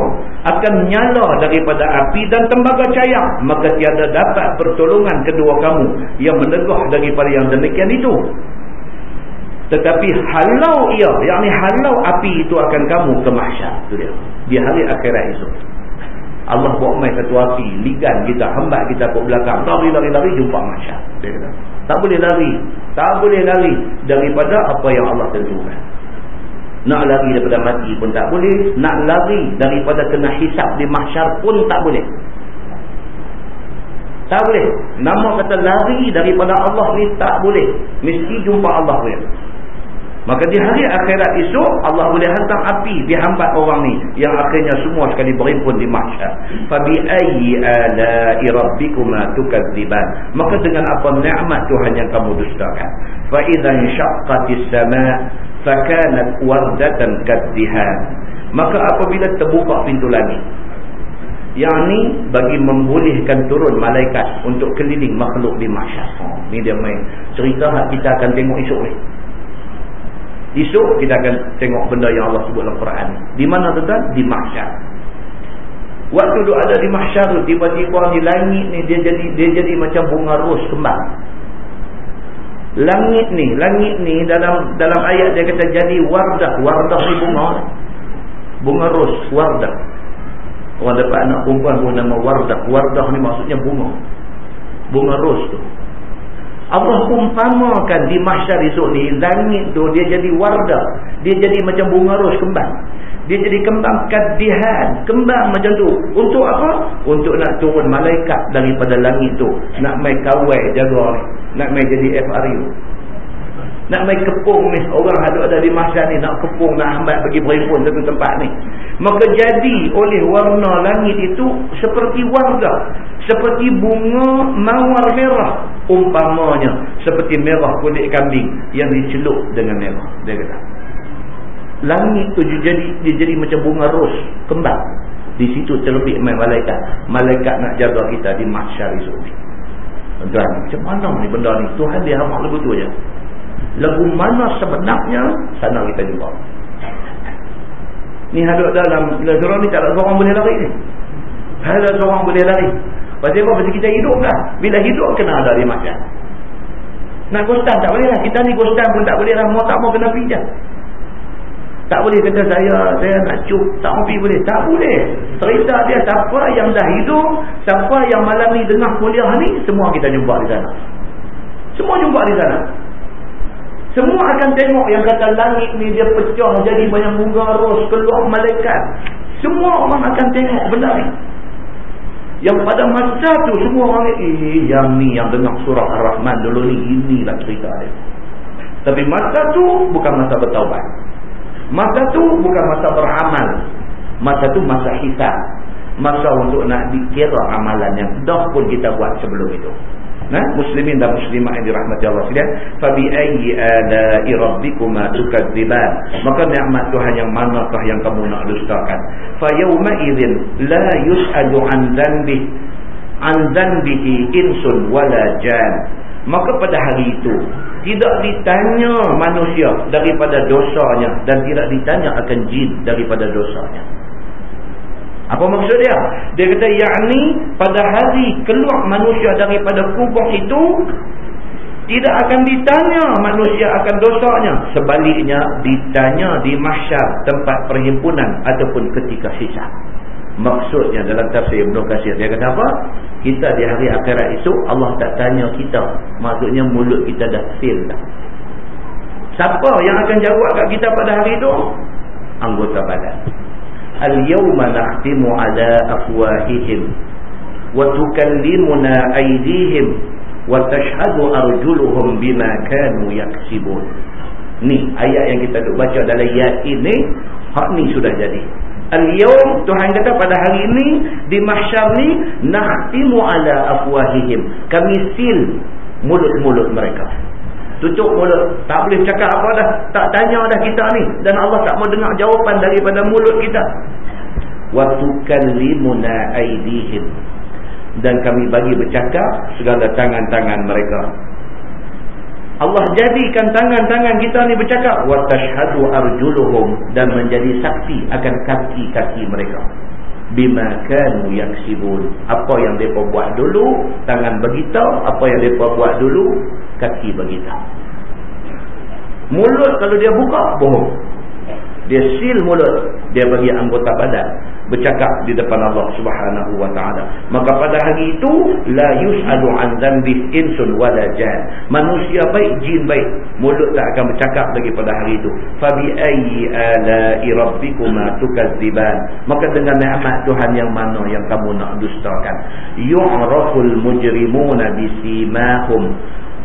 akan nyala daripada api dan tembaga cair. Maka tiada dapat pertolongan kedua kamu yang menegah daripada yang demikian itu. Tetapi halau ia, yakni halau api itu akan kamu ke mahsyar. Itu dia. Di hari akhirat itu. Allah buat main satu api, ligan kita, hembat kita ke belakang. Lari-lari-lari jumpa mahsyar. Dia kata. Tak boleh lari. Tak boleh lari daripada apa yang Allah tentukan. Nak lari daripada mati pun tak boleh. Nak lari daripada kena hisap di mahsyar pun tak boleh. Tak boleh. Nama kata lari daripada Allah ni tak boleh. Mesti jumpa Allah punya. Maka di hari akhirat esok Allah boleh hantar api dihambat orang ni yang akhirnya semua sekali berhimpun di mahsyar. Fa bi ayyi ala'i rabbikuma tukadziban? Maka dengan apa nikmat Tuhan yang kamu dustakan? Fa idzan syaqqatis sama' fa kanat wardatan kadzihan. Maka apabila terbuka pintu langit yang ni bagi membolehkan turun malaikat untuk keliling makhluk di mahsyar. Oh, ni dia main cerita kita akan tengok esok ni. Esok kita akan tengok benda yang Allah sebut dalam Quran. Di mana tuan? Di mahsyar. Waktu tu ada di mahsyar tiba-tiba di langit ni dia jadi dia jadi macam bunga ros kembang. Langit ni, langit ni dalam dalam ayat dia kata jadi wardah. Wardah ni bunga. Bunga ros, wardah. Orang dapat anak perempuan pun nama wardah. Wardah ni maksudnya bunga. Bunga ros tu. Allah umpamakan di mahsyar esok ni langit tu dia jadi wardah dia jadi macam bunga ros kembang. Dia jadi kembang kadihan kembang macam tu. Untuk apa? untuk nak turun malaikat daripada langit tu. Nak main kawai jaga ni. Nak main jadi FRU nak main kepung ni orang ada di mahsyar ni nak kepung nak hambat pergi berhimpun satu tempat ni maka jadi oleh warna langit itu seperti wardah seperti bunga mawar merah. Umpamanya seperti merah kulit kambing yang dicelup dengan merah. Dia kata langit tu dia jadi dia jadi macam bunga ros kembang. Di situ terlebih main malaikat. Malaikat nak jaga kita di mahsyar ni. Tuan macam mana ni benda ni? Tuhan dia amat lebih tu aja. Lagu mana sebenarnya? Sana kita jumpa ni ada dalam surah ni tak ada seorang boleh lari ni. Ada seorang boleh lari. Pasal apa? pasal kita hidup lah bila hidup kena ada di macam. Nak gostan tak boleh lah. Kita ni gostan pun tak boleh lah. Mau tak mau kena pijak tak boleh kata saya saya nak cuk tak mau pergi boleh. Tak boleh. Cerita dia siapa yang dah hidup siapa yang malam ni dengar kuliah ni semua kita jumpa di sana. Semua jumpa di sana semua akan tengok yang kata langit ni dia pecah jadi banyak bunga ros keluar malaikat. Semua orang akan tengok benda ni. Yang pada masa tu semua orang eh yang ni yang dengar surah Ar-Rahman dulu ni inilah cerita dia. Tapi masa tu bukan masa bertaubat. Masa tu bukan masa beramal. Masa tu masa hisab. Masa untuk nak dikira amalan yang dah pun kita buat sebelum itu nah muslimin dan muslimat yang dirahmati Allah sekalian. Fa bi ayyi ala'i rabbikuma tukadziban. Maka nikmat Tuhan yang manakah yang kamu nak dustakan? Fa yauma idzin la yus'alu an dhanbi an dhanbihi insun wala jan maka pada hari itu tidak ditanya manusia daripada dosanya dan tidak ditanya akan jin daripada dosanya apa maksud dia? Dia kata yakni pada hari keluar manusia daripada kubur itu tidak akan ditanya manusia akan dosanya. Sebaliknya ditanya di mahsyar tempat perhimpunan ataupun ketika hisab. Maksudnya dalam tafsir Ibn Qasir dia kata apa? Kita di hari akhirat itu Allah tak tanya kita. Maksudnya mulut kita dah fail dah. Siapa yang akan jawab kat kita pada hari itu? Anggota badan. Al-yawma nahtimu ala afwahihim wa tukallimuna aydihim wa tashhadu arjuluhum bima kanu yaksibun. Ni ayat yang kita duk baca dalam ayat ini hak ni sudah jadi. Al-yawm Tuhan kata pada hari ini di mahsyar ni nahtimu ala afwahihim. Kami sil mulut-mulut mereka tutup mulut. Tak boleh cakap apa dah. Tak tanya dah kita ni. Dan Allah tak mau dengar jawapan daripada mulut kita. Wa tukallimuna aydihim dan kami bagi bercakap segala tangan-tangan mereka. Allah jadikan tangan-tangan kita ni bercakap. Wa tashhadu arjuluhum. Dan menjadi saksi akan kaki-kaki mereka bima kanu yaksibun. Apa yang depa buat dulu tangan beritahu. Apa yang depa buat dulu kaki beritahu. Mulut kalau dia buka bohong. Dia seal mulut dia bagi anggota badan bercakap di depan Allah Subhanahu wa taala. Maka pada hari itu la yusalu an dhanbi insun wala jan manusia baik jin baik. Mulut tak akan bercakap lagi pada hari itu. Fa bi ayyi ala'i rabbikuma tukadziban. Maka dengan nikmat Tuhan yang mana yang kamu nak dustakan? Yu'raful mujrimuna bisimahum.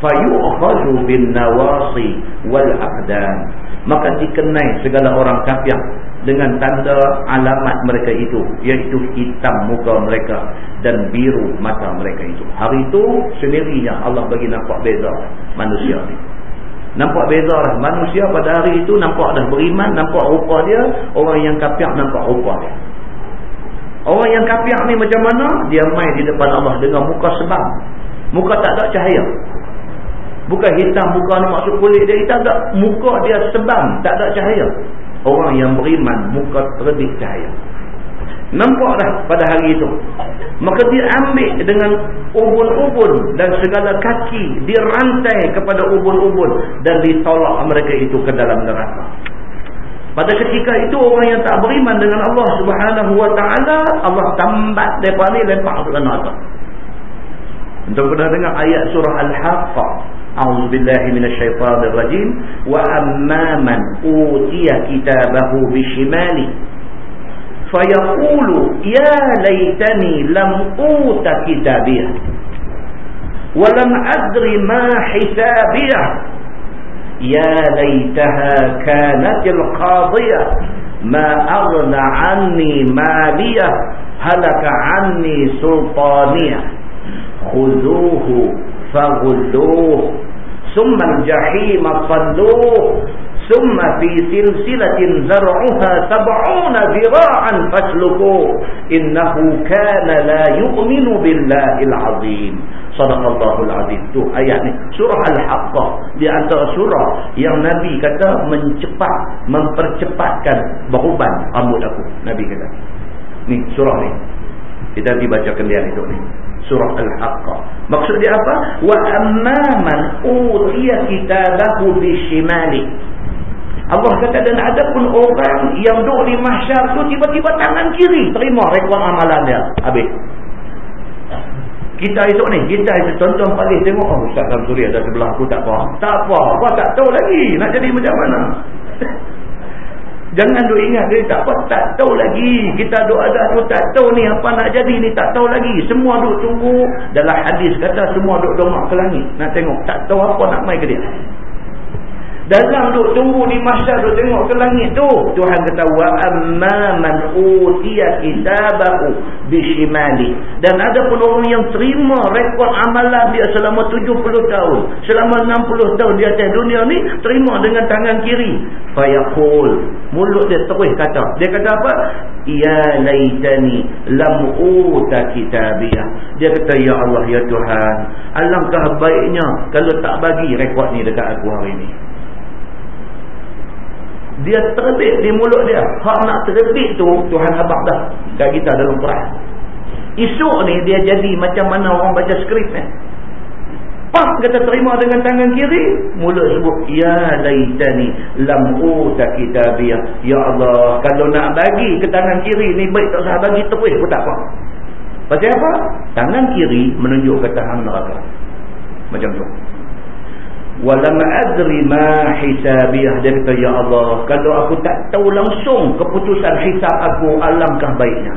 Fayu'khadhu bin nawasi wal aqdam. Maka dikenai segala orang kafir dengan tanda alamat mereka itu iaitu hitam muka mereka dan biru mata mereka itu. Hari itu sendirinya Allah bagi nampak beza manusia ni. Nampak beza lah manusia pada hari itu nampak dah beriman nampak rupa dia orang yang kafir nampak rupa dia. Orang yang kafir ni macam mana? Dia main di depan Allah dengan muka sebam muka tak ada cahaya. Bukan hitam muka ni maksud kulit dia hitam tak. Muka dia sebam tak ada cahaya orang yang beriman muka terbit cahaya. Nampak dah pada hari itu. Maka dia ambil dengan ubun-ubun dan segala kaki dirantai kepada ubun-ubun dan ditolak mereka itu ke dalam neraka. Pada ketika itu orang yang tak beriman dengan Allah subhanahu wa ta'ala Allah tambat mereka ni lempar ke neraka. Untuk pernah dengar ayat surah Al-Haqqah أعوذ بالله من الشيطان الرجيم. وأما من أوتي كتابه بشماله فيقول يا ليتني لم أوت كتابيه ولم أدر ما حسابيه. يا ليتها كانت القاضية. ما أغنى عني مالية. هلك عني سلطانية. خذوه فغلوه ثم الجحيم صلوه ثم في سلسلة زرعها سبعون ذراعا فاسلكوه إنه كان لا يؤمن بالله العظيم صدق الله العظيم tu ayat ni surah Al-Haqqah di antara surah yang Nabi kata mencepat mempercepatkan beruban rambut aku Nabi kata ni surah ni kita dibacakan dia itu ni surah Al-Haqqah. Maksud dia apa? Wa amman utiya kitabahu bishimali. Allah kata dan ada pun orang yang duduk di mahsyar tu tiba-tiba tangan kiri terima rekod amalan dia. Habis. Kita itu ni, kita itu tonton paling tengok oh Ustaz Samsuri ada sebelah aku tak apa. Tak apa, apa tak tahu lagi nak jadi macam mana. <laughs> Jangan duk ingat dia tak apa, tak tahu lagi. Kita duk ada tu tak tahu ni apa nak jadi ni, tak tahu lagi. Semua duk tunggu. Dalam hadis kata semua duk dongak ke langit. Nak tengok, tak tahu apa nak main ke dia. Dalam duk tunggu di masyarakat duk tengok ke langit tu. Tuhan kata, wa amma man utiya kitabahu bishimali. Dan ada pun orang yang terima rekod amalan dia selama 70 tahun. Selama 60 tahun di atas dunia ni, terima dengan tangan kiri. Fayaqul. Mulut dia terus kata. Dia kata apa? Ya laitani lam uta kitabiyah. Dia kata, Ya Allah, Ya Tuhan. Alangkah baiknya kalau tak bagi rekod ni dekat aku hari ni dia terbit di mulut dia. Hak nak terbit tu Tuhan habak dah kat kita dalam Quran esok ni dia jadi macam mana orang baca skrip ni. Pak kata terima dengan tangan kiri mulut sebut ya laitani lam uta kitabiyah. Ya Allah kalau nak bagi ke tangan kiri ni baik tak usah bagi terus pun tak apa. Pasal apa? Tangan kiri menunjuk ke tahan neraka. Macam tu walam adri ma hisabiyah. Dia kata ya Allah kalau aku tak tahu langsung keputusan hisab aku alangkah baiknya.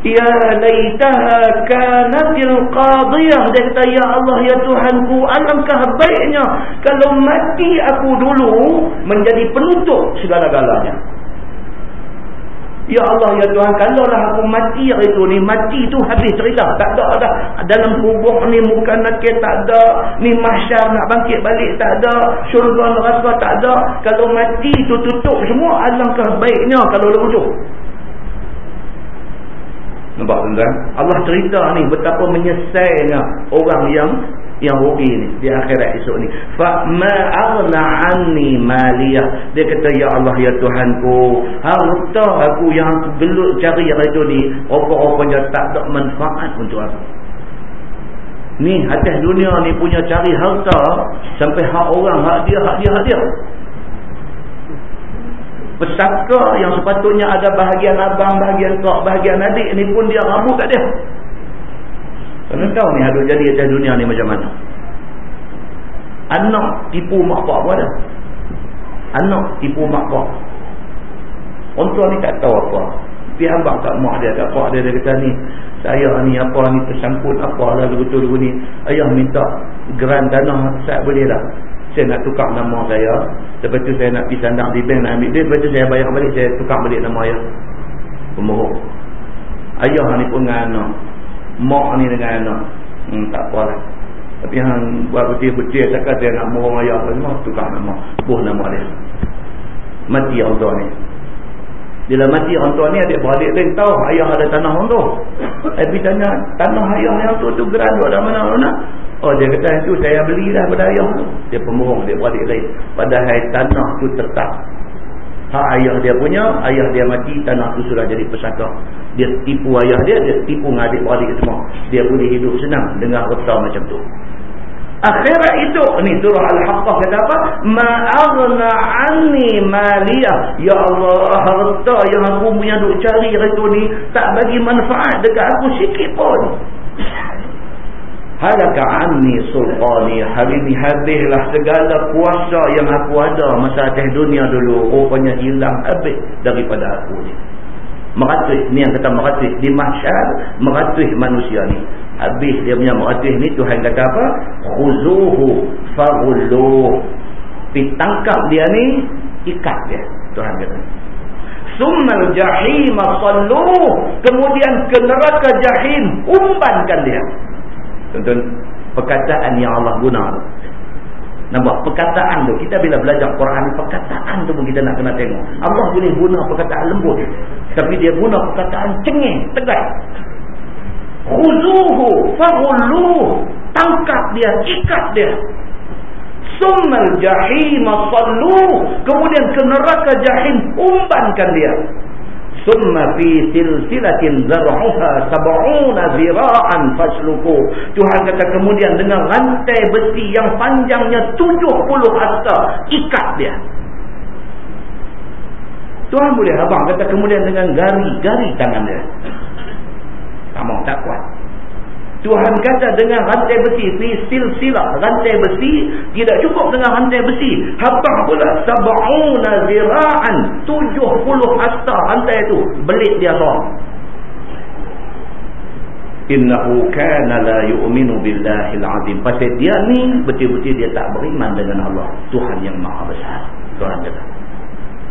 Ya laitaha kanatil qadiyah. Dia kata ya Allah ya Tuhanku alangkah baiknya kalau mati aku dulu menjadi penutup segala-galanya Ya Allah ya Tuhan kalaulah aku mati hari itu ni mati tu habis cerita. Tak ada dah. Dalam kubur ni muka nakir tak ada. Ni mahsyar nak bangkit balik tak ada. Syurga neraka tak ada. Kalau mati tu tutup semua alangkah baiknya kalau begitu nampak tuan-tuan? Allah cerita ni betapa menyesainya orang yang yang rugi ni di akhirat esok ni. Fa ma aghna anni maliyah. Dia kata ya Allah ya Tuhanku harta aku yang aku gelut cari hari ni apa-apanya tak ada manfaat untuk aku. Ni atas dunia ni punya cari harta sampai hak orang hak dia hak dia hak dia. Pesaka yang sepatutnya ada bahagian abang, bahagian kak, bahagian adik ni pun dia rabu kat dia. Kena tahu ni ada jadi atas dunia ni macam mana. Anak tipu mak pak pun ada. Anak tipu mak pak. Orang tua ni tak tahu apa. Tapi abang kat mak dia, kat pak dia, dia kata ni. Saya ni apa ni tersangkut apa lah betul ni. Ayah minta geran tanah saya boleh tak? Saya nak tukar nama saya. Lepas tu saya nak pergi sandang di bank nak ambil duit. Lepas tu saya bayar balik. Saya tukar balik nama ayah. Pemohon. Ayah ni pun dengan anak. Mak ni dengan anak. Hmm, tak apa lah. Tapi yang buat betul-betul. Takkan saya nak mohon ayah. Semua tukar nama. Buh nama dia. Mati orang tua ni. Bila mati orang tua ni adik-beradik lain tahu ayah ada tanah orang tu. Tapi tanya tanah ayah yang tu tu geran duduk dalam mana-mana. Oh dia kata itu saya belilah pada ayah tu. Dia pembohong dia beradik lain. Padahal tanah tu tetap. Hak ayah dia punya, ayah dia mati, tanah tu sudah jadi pesaka. Dia tipu ayah dia, dia tipu dengan adik-beradik semua. Dia boleh hidup senang dengan harta macam tu. Akhirat itu, ni surah Al-Haqqah kata apa? Ma'aghna anni maliyah. Ya Allah, harta yang aku punya duk cari hari tu ni, tak bagi manfaat dekat aku sikit pun. Halaka anni sulqani Hari ni habislah segala kuasa yang aku ada Masa atas dunia dulu Rupanya hilang habis daripada aku ni Meratih Ni yang kata meratih Di mahsyar Meratih manusia ni. Habis dia punya meratih ni Tuhan kata apa? Khuzuhu Fagulluh. Ditangkap dia ni Ikat dia Tuhan kata. Summal jahim salluh. Kemudian ke neraka jahim Umbankan dia. Tuan-tuan, perkataan yang Allah guna. Nampak? Perkataan tu. Kita bila belajar Quran, perkataan tu pun kita nak kena tengok. Allah boleh guna perkataan lembut. Tapi dia guna perkataan cengih, tegas. Khuzuhu, fahulluh. Tangkap dia, ikat dia. Summal jahim salluh. Kemudian ke neraka jahim, umbankan dia summa fi silsilatin zar'uha sab'una zira'an fasluku. Tuhan kata kemudian dengan rantai besi yang panjangnya 70 hasta ikat dia. Tuhan boleh abang kata kemudian dengan gari-gari tangan dia. Tak mau tak kuat Tuhan kata dengan rantai besi fi silsilah rantai besi. Tidak cukup dengan rantai besi. Habaq pula sab'una zira'an 70 hasta rantai itu. Belit dia seorang innahu kana la yu'minu billahi al-'azim pasal dia ni betul-betul dia tak beriman dengan Allah. Tuhan yang maha besar. Tuhan kata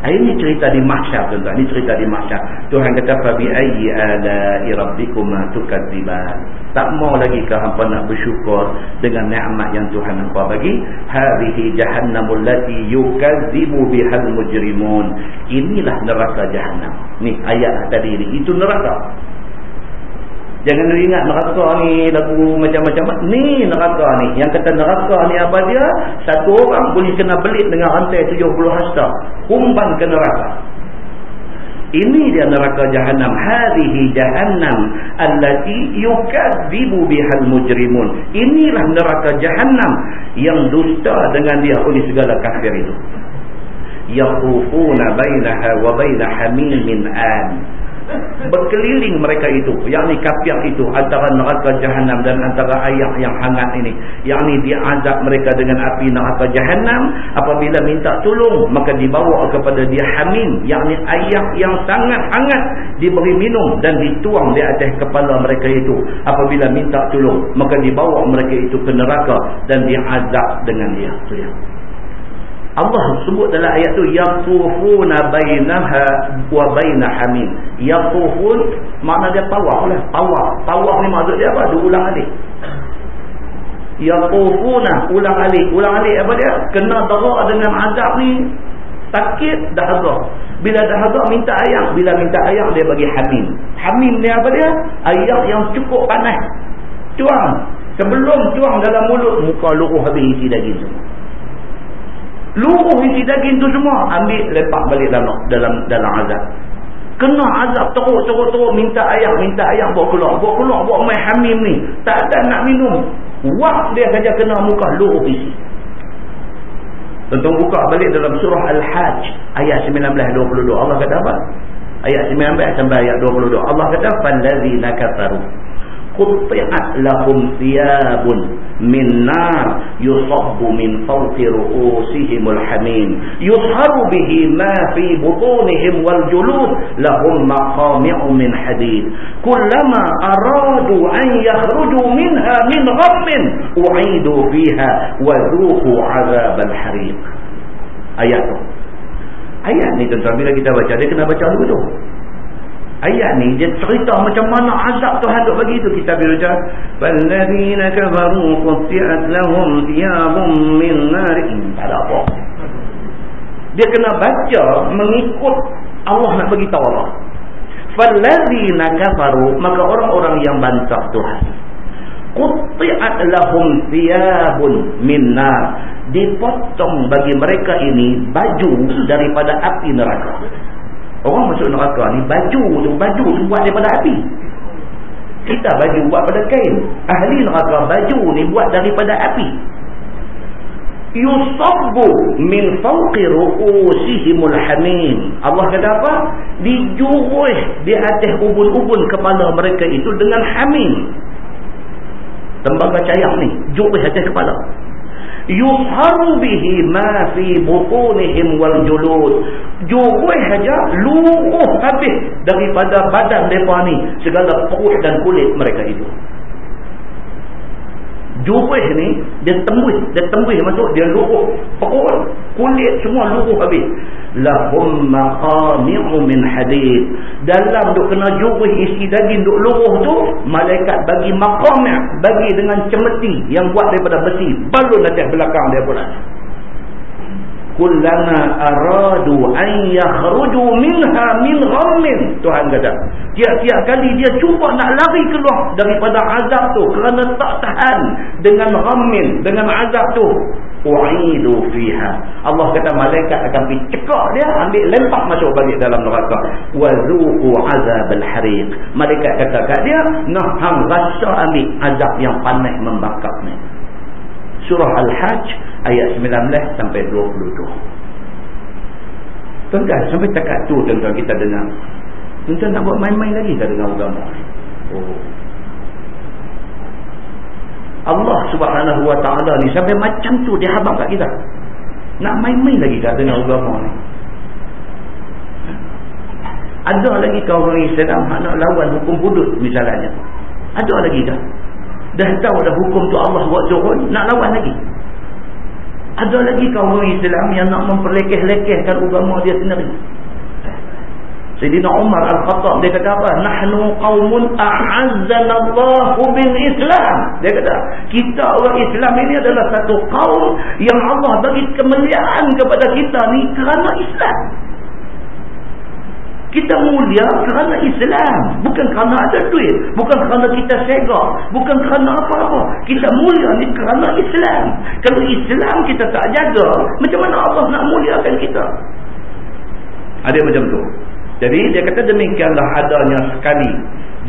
ini cerita di mahsyar tuan-tuan. Ini cerita di mahsyar. Tuhan kata fabi ayyi ala'i rabbikuma tukadziban. Tak mau lagi ke hangpa nak bersyukur dengan nikmat yang Tuhan hangpa bagi? Hadhihi jahannamul lati yukadzibu bihal mujrimun. Inilah neraka jahannam. Ni ayat tadi ni. Itu neraka. Jangan ingat neraka ni lagu macam-macam. Ni neraka ni. Yang kata neraka ni apa dia? Satu orang boleh kena belit dengan rantai 70 hasta. Umpan ke neraka. Ini dia neraka jahannam. Hadihi jahannam. Allati yukadzibu bihal mujrimun. Inilah neraka jahannam. Yang dusta dengan dia oleh segala kafir itu. Yaqufuna bainaha wa bainah hamimin an berkeliling mereka itu yakni kafir itu antara neraka jahanam dan antara ayah yang hangat ini. Yakni diazab mereka dengan api neraka jahanam apabila minta tolong maka dibawa kepada dia hamim yakni ayah yang sangat hangat. Diberi minum dan dituang di atas kepala mereka itu. Apabila minta tolong maka dibawa mereka itu ke neraka dan diazab dengan dia. Itu ya Allah sebut dalam ayat tu yaqufuna bainaha wa baina hamim. Yaqufun makna dia tawaf lah. Tawaf. Tawaf ni maksud dia apa? Dia ulang alik. Yaqufuna ulang alik. Ulang alik apa dia? Kena darah dengan azab ni sakit dahaga. Bila dahaga minta air, bila minta air dia bagi hamim. Hamim ni apa dia? Air yang cukup panas. Tuang. Sebelum tuang dalam mulut muka luruh habis isi daging semua. Luruh isi daging tu semua ambil lepak balik dalam dalam dalam azab. Kena azab teruk teruk teruk minta air minta air bawa keluar bawa keluar bawa mai hamim ni tak ada nak minum. Wak dia saja kena muka luruh isi. Tonton buka balik dalam surah Al-Hajj ayat 19-22. Allah kata apa? Ayat 19 sampai ayat 22. Allah kata, فَالَّذِينَ كَفَرُوا قُطِّعَتْ لَهُمْ ثِيَابٌ مِنْ نَارٍ يُصَبُّ مِنْ فَوْقِ رُؤُوسِهِمُ الْحَمِيمِ يُصْهَرُ بِهِ مَا فِي بُطُونِهِمْ وَالْجُلُودِ لَهُمْ مَقَامِعُ مِنْ حَدِيدٍ كُلَّمَا أَرَادُوا أَنْ يَخْرُجُوا مِنْهَا مِنْ غَمٍّ أُعِيدُوا فِيهَا وَذُوقُوا عَذَابَ الْحَرِيقِ Ayat tu. Ayat ni tuan-tuan bila kita baca dia kena baca dulu. Ayat ni dia cerita macam mana azab Tuhan duk bagi tu kita bila baca falladzina kafaru qutiat lahum thiyabun min nar tak ada apa. Dia kena baca mengikut Allah nak bagi tahu apa. Falladzina kafaru maka orang-orang yang bantah Tuhan. Qutiat lahum thiyabun min nar dipotong bagi mereka ini baju daripada api neraka. Orang masuk neraka ni baju tu baju tu buat daripada api. Kita baju buat pada kain. Ahli neraka baju ni buat daripada api. Yusabbu min fawqi ru'usihimul hamim. Allah kata apa? Dijuruh di atas ubun-ubun kepala mereka itu dengan hamim. Tembaga cayak ni, juruh atas kepala yusharu bihi ma fi butunihim wal julud juruh saja luruh habis daripada badan mereka ni segala perut dan kulit mereka itu. Juruh ni dia tembus dia tembus masuk dia luruh perut kulit semua luruh habis. Lahum maqami'u min hadid dalam duk kena juruh isi daging duk luruh tu malaikat bagi maqami' bagi dengan cemeti yang buat daripada besi balun atas belakang dia pula kullama aradu an yakhruju minha min ghammin. Tuhan kata tiap-tiap kali dia cuba nak lari keluar daripada azab tu kerana tak tahan dengan ghammin dengan azab tu u'idu fiha. Allah kata malaikat akan pergi cekak dia ambil lempar masuk balik dalam neraka. Wa zuqu azabal hariq. Malaikat kata kat dia nah hang rasa ambil azab yang panas membakar ni. Surah al-hajj ayat 19 sampai 22 tuan-tuan sampai takat tu tuan-tuan kita dengar. Tuan-tuan nak buat main-main lagi tak dengar agama? Oh. Allah subhanahu wa ta'ala ni sampai macam tu dia habang kat kita. Nak main-main lagi kat dengan agama ni? Ada lagi kau orang Islam nak lawan hukum hudud misalnya. Ada lagi tak dah tahu dah hukum tu Allah buat turun nak lawan lagi ada lagi kau orang Islam yang nak memperlekeh-lekehkan agama dia sendiri Sayyidina Umar Al-Khattab dia kata apa? Nahnu qaumun a'azzana Allahu bil Islam. Dia kata, kita orang Islam ini adalah satu kaum yang Allah bagi kemuliaan kepada kita ni kerana Islam. Kita mulia kerana Islam, bukan kerana ada duit, bukan kerana kita segak, bukan kerana apa-apa. Kita mulia ni kerana Islam. Kalau Islam kita tak jaga, macam mana Allah nak muliakan kita? Ada macam tu. Jadi dia kata demikianlah adanya sekali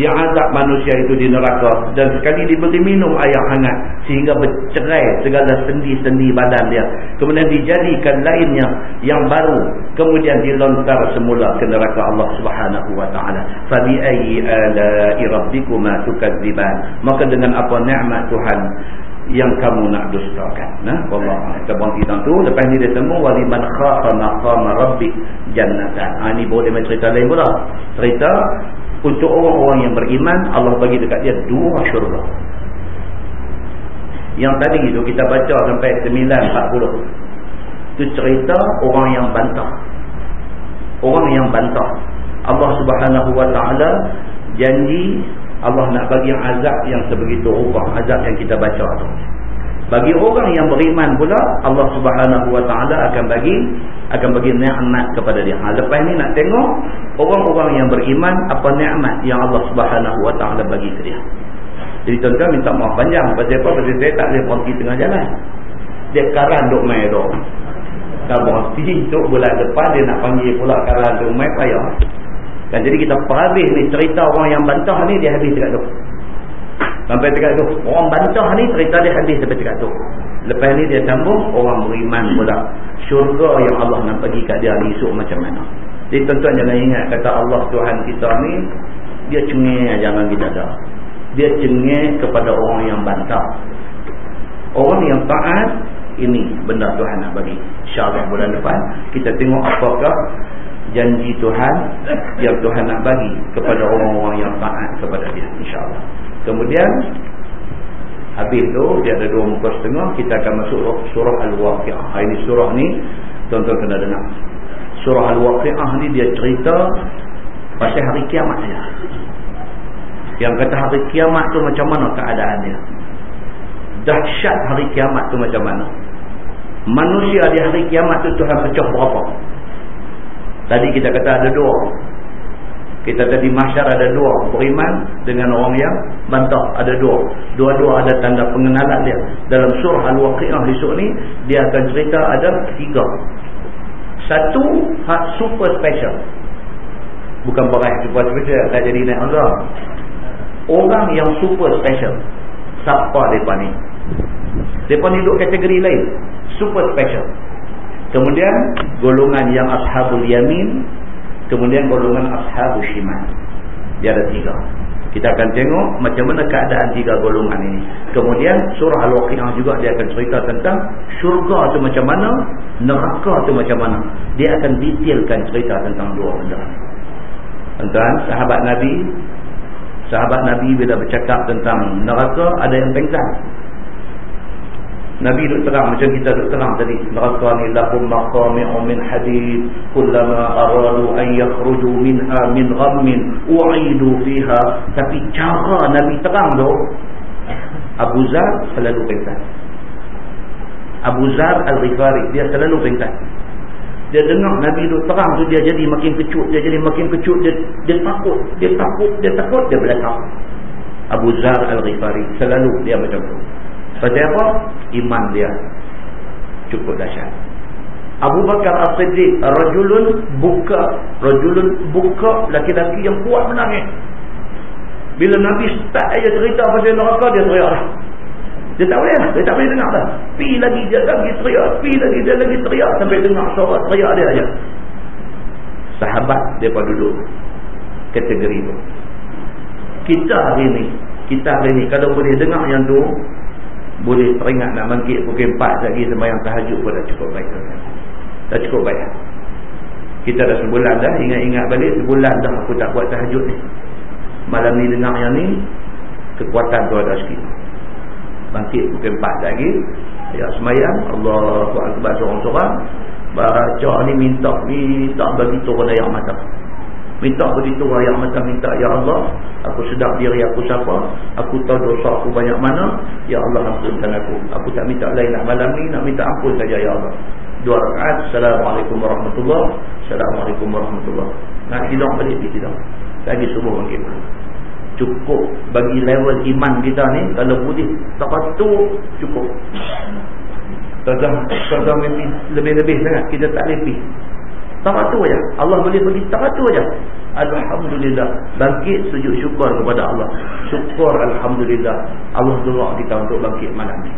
dia azab manusia itu di neraka dan sekali diberi minum air hangat sehingga bercerai segala sendi-sendi badan dia. Kemudian dijadikan lainnya yang baru kemudian dilontar semula ke neraka Allah Subhanahu wa taala. Fa bi ayyi ala'i rabbikuma tukadziban? Maka dengan apa nikmat Tuhan yang kamu nak dustakan nah wallah kita berhenti dalam tu lepas ni dia temu waliman khafa maqama rabbik jannatan ha, boleh main cerita lain pula cerita untuk orang-orang yang beriman Allah bagi dekat dia dua syurga. Yang tadi tu kita baca sampai 9.40 tu cerita orang yang bantah. Orang yang bantah. Allah subhanahu wa ta'ala janji Allah nak bagi azab yang sebegitu rupa azab yang kita baca tu. Bagi orang yang beriman pula Allah subhanahu wa ta'ala akan bagi akan bagi ni'mat kepada dia. Ha, lepas ni nak tengok orang-orang yang beriman apa ni'mat yang Allah subhanahu wa ta'ala bagi ke dia jadi tuan-tuan minta maaf panjang pasal apa? pasal saya tak boleh berhenti tengah jalan dia karan duk main tu tak berhenti untuk bulan depan dia nak panggil pula karan duk main payah Kan jadi kita perhabis ni cerita orang yang bantah ni dia habis dekat tu. Sampai dekat tu. Orang bantah ni cerita dia habis sampai dekat tu. Lepas ni dia sambung orang beriman pula. syurga yang Allah nak bagi kat dia hari esok macam mana. Jadi tuan-tuan jangan ingat kata Allah Tuhan kita ni dia cengih jangan kita ada. Dia cengih kepada orang yang bantah. Orang yang taat ini benda Tuhan nak bagi. InsyaAllah bulan depan kita tengok apakah janji Tuhan yang Tuhan nak bagi kepada orang-orang yang taat kepada dia. InsyaAllah. Kemudian habis tu dia ada dua muka setengah kita akan masuk surah Al-Waqi'ah. Ini surah ni tuan-tuan kena dengar. Surah Al-Waqi'ah ni dia cerita pasal hari kiamat saja. Yang kata hari kiamat tu macam mana keadaan dia. Dahsyat hari kiamat tu macam mana. Manusia di hari kiamat tu Tuhan pecah berapa. Tadi kita kata ada dua. Kita tadi masyar ada dua. Beriman dengan orang yang bantah. Ada dua. Dua-dua ada tanda pengenalan dia. Dalam surah Al-Waqi'ah esok ni, dia akan cerita ada tiga. Satu, hak super special. Bukan barang super special. Tak jadi naik Allah. Orang yang super special. Siapa mereka ni? Mereka ni duduk kategori lain. Super special. Kemudian golongan yang ashabul yamin. Kemudian golongan ashabul shiman. Dia ada tiga. Kita akan tengok macam mana keadaan tiga golongan ini. Kemudian surah Al-Waqi'ah juga dia akan cerita tentang syurga tu macam mana. Neraka tu macam mana. Dia akan detailkan cerita tentang dua benda. Tuan-tuan, sahabat Nabi. Sahabat Nabi bila bercakap tentang neraka ada yang pengsan. Nabi duk terang macam kita duk terang tadi. Neraka ni lahum maqami'u min hadid kullama aradu an yakhruju minha min ghammin u'idu fiha. Tapi cara Nabi terang tu Abu Zar selalu pengsan. Abu Zar Al-Ghifari dia selalu pengsan. Dia dengar Nabi duk terang tu dia jadi makin kecut dia jadi makin kecut dia, dia takut dia takut dia takut dia belakang. Abu Zar Al-Ghifari selalu dia macam tu Pasal apa? Iman dia cukup dahsyat. Abu Bakar As-Siddiq rajulun buka, rajulun buka laki-laki yang kuat menangis. Bila Nabi start ayat cerita pasal neraka dia teriak lah. Dia tak boleh lah, dia tak boleh dengar dah. Pi lagi dia lagi teriak, pi lagi dia lagi teriak sampai dengar suara teriak dia aja. Sahabat depa duduk kategori tu. Kita hari ni, kita hari ni kalau boleh dengar yang tu, boleh teringat nak bangkit pukul 4 lagi sembahyang tahajud pun dah cukup baik. Dah cukup baik. Kita dah sebulan dah ingat-ingat balik sebulan dah aku tak buat tahajud ni. Malam ni dengar yang ni kekuatan tu ada sikit. Bangkit pukul 4 lagi ya sembahyang Allahu Akbar seorang-seorang baca ni minta minta bagi turun air mata Minta begitu ayat macam minta Ya Allah Aku sedar diri aku siapa Aku tahu dosa aku banyak mana. Ya Allah ampunkan aku. Aku tak minta lain nak malam ni Nak minta ampun saja Ya Allah. Dua rakaat Assalamualaikum warahmatullahi Assalamualaikum warahmatullahi Nak hilang balik tidak Lagi subuh bangkit. Cukup bagi level iman kita ni Kalau boleh Tak tu cukup. Tuan-tuan lebih-lebih sangat Kita tak lebih Taratur aja. Allah boleh bagi taratur aja. Alhamdulillah. Bangkit sujud syukur kepada Allah. Syukur Alhamdulillah. Allah doa kita untuk bangkit malam ni.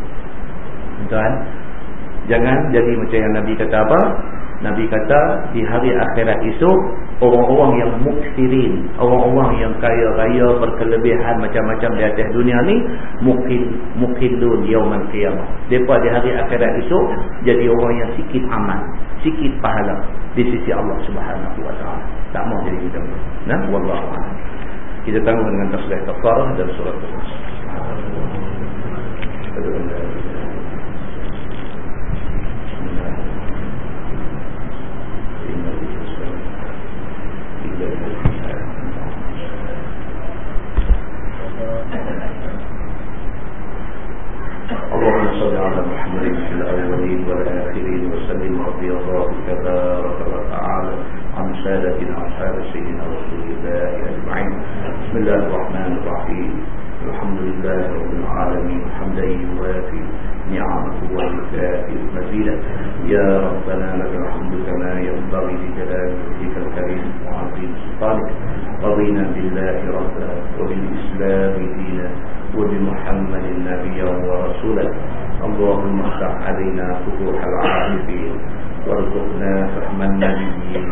Tuan, jangan jadi macam yang Nabi kata apa? Nabi kata di hari akhirat esok orang-orang yang muksirin, orang-orang yang kaya raya berkelebihan macam-macam di atas dunia ni mukil mukilun yaumul qiyamah. Depa di hari akhirat esok jadi orang yang sikit amal, sikit pahala di sisi Allah Subhanahu wa taala. Tak mau jadi kita. Nah, wallahu a'lam. Kita tangguh dengan tasbih kafarah dan surah Al-Fatihah. سادتنا أصحاب سيدنا رسول الله أجمعين. بسم الله الرحمن الرحيم. الحمد لله رب العالمين. حمدا يوافي نعمه ويكافئ مزيدا. يا ربنا لك الحمد كما ينبغي لجلال وجهك الكريم وعظيم سلطانك. رضينا بالله ربا وبالإسلام دينا وبمحمد نبيا ورسولا اللهم افتح علينا فتوح العارفين. فهم النبيين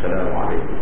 السلام عليكم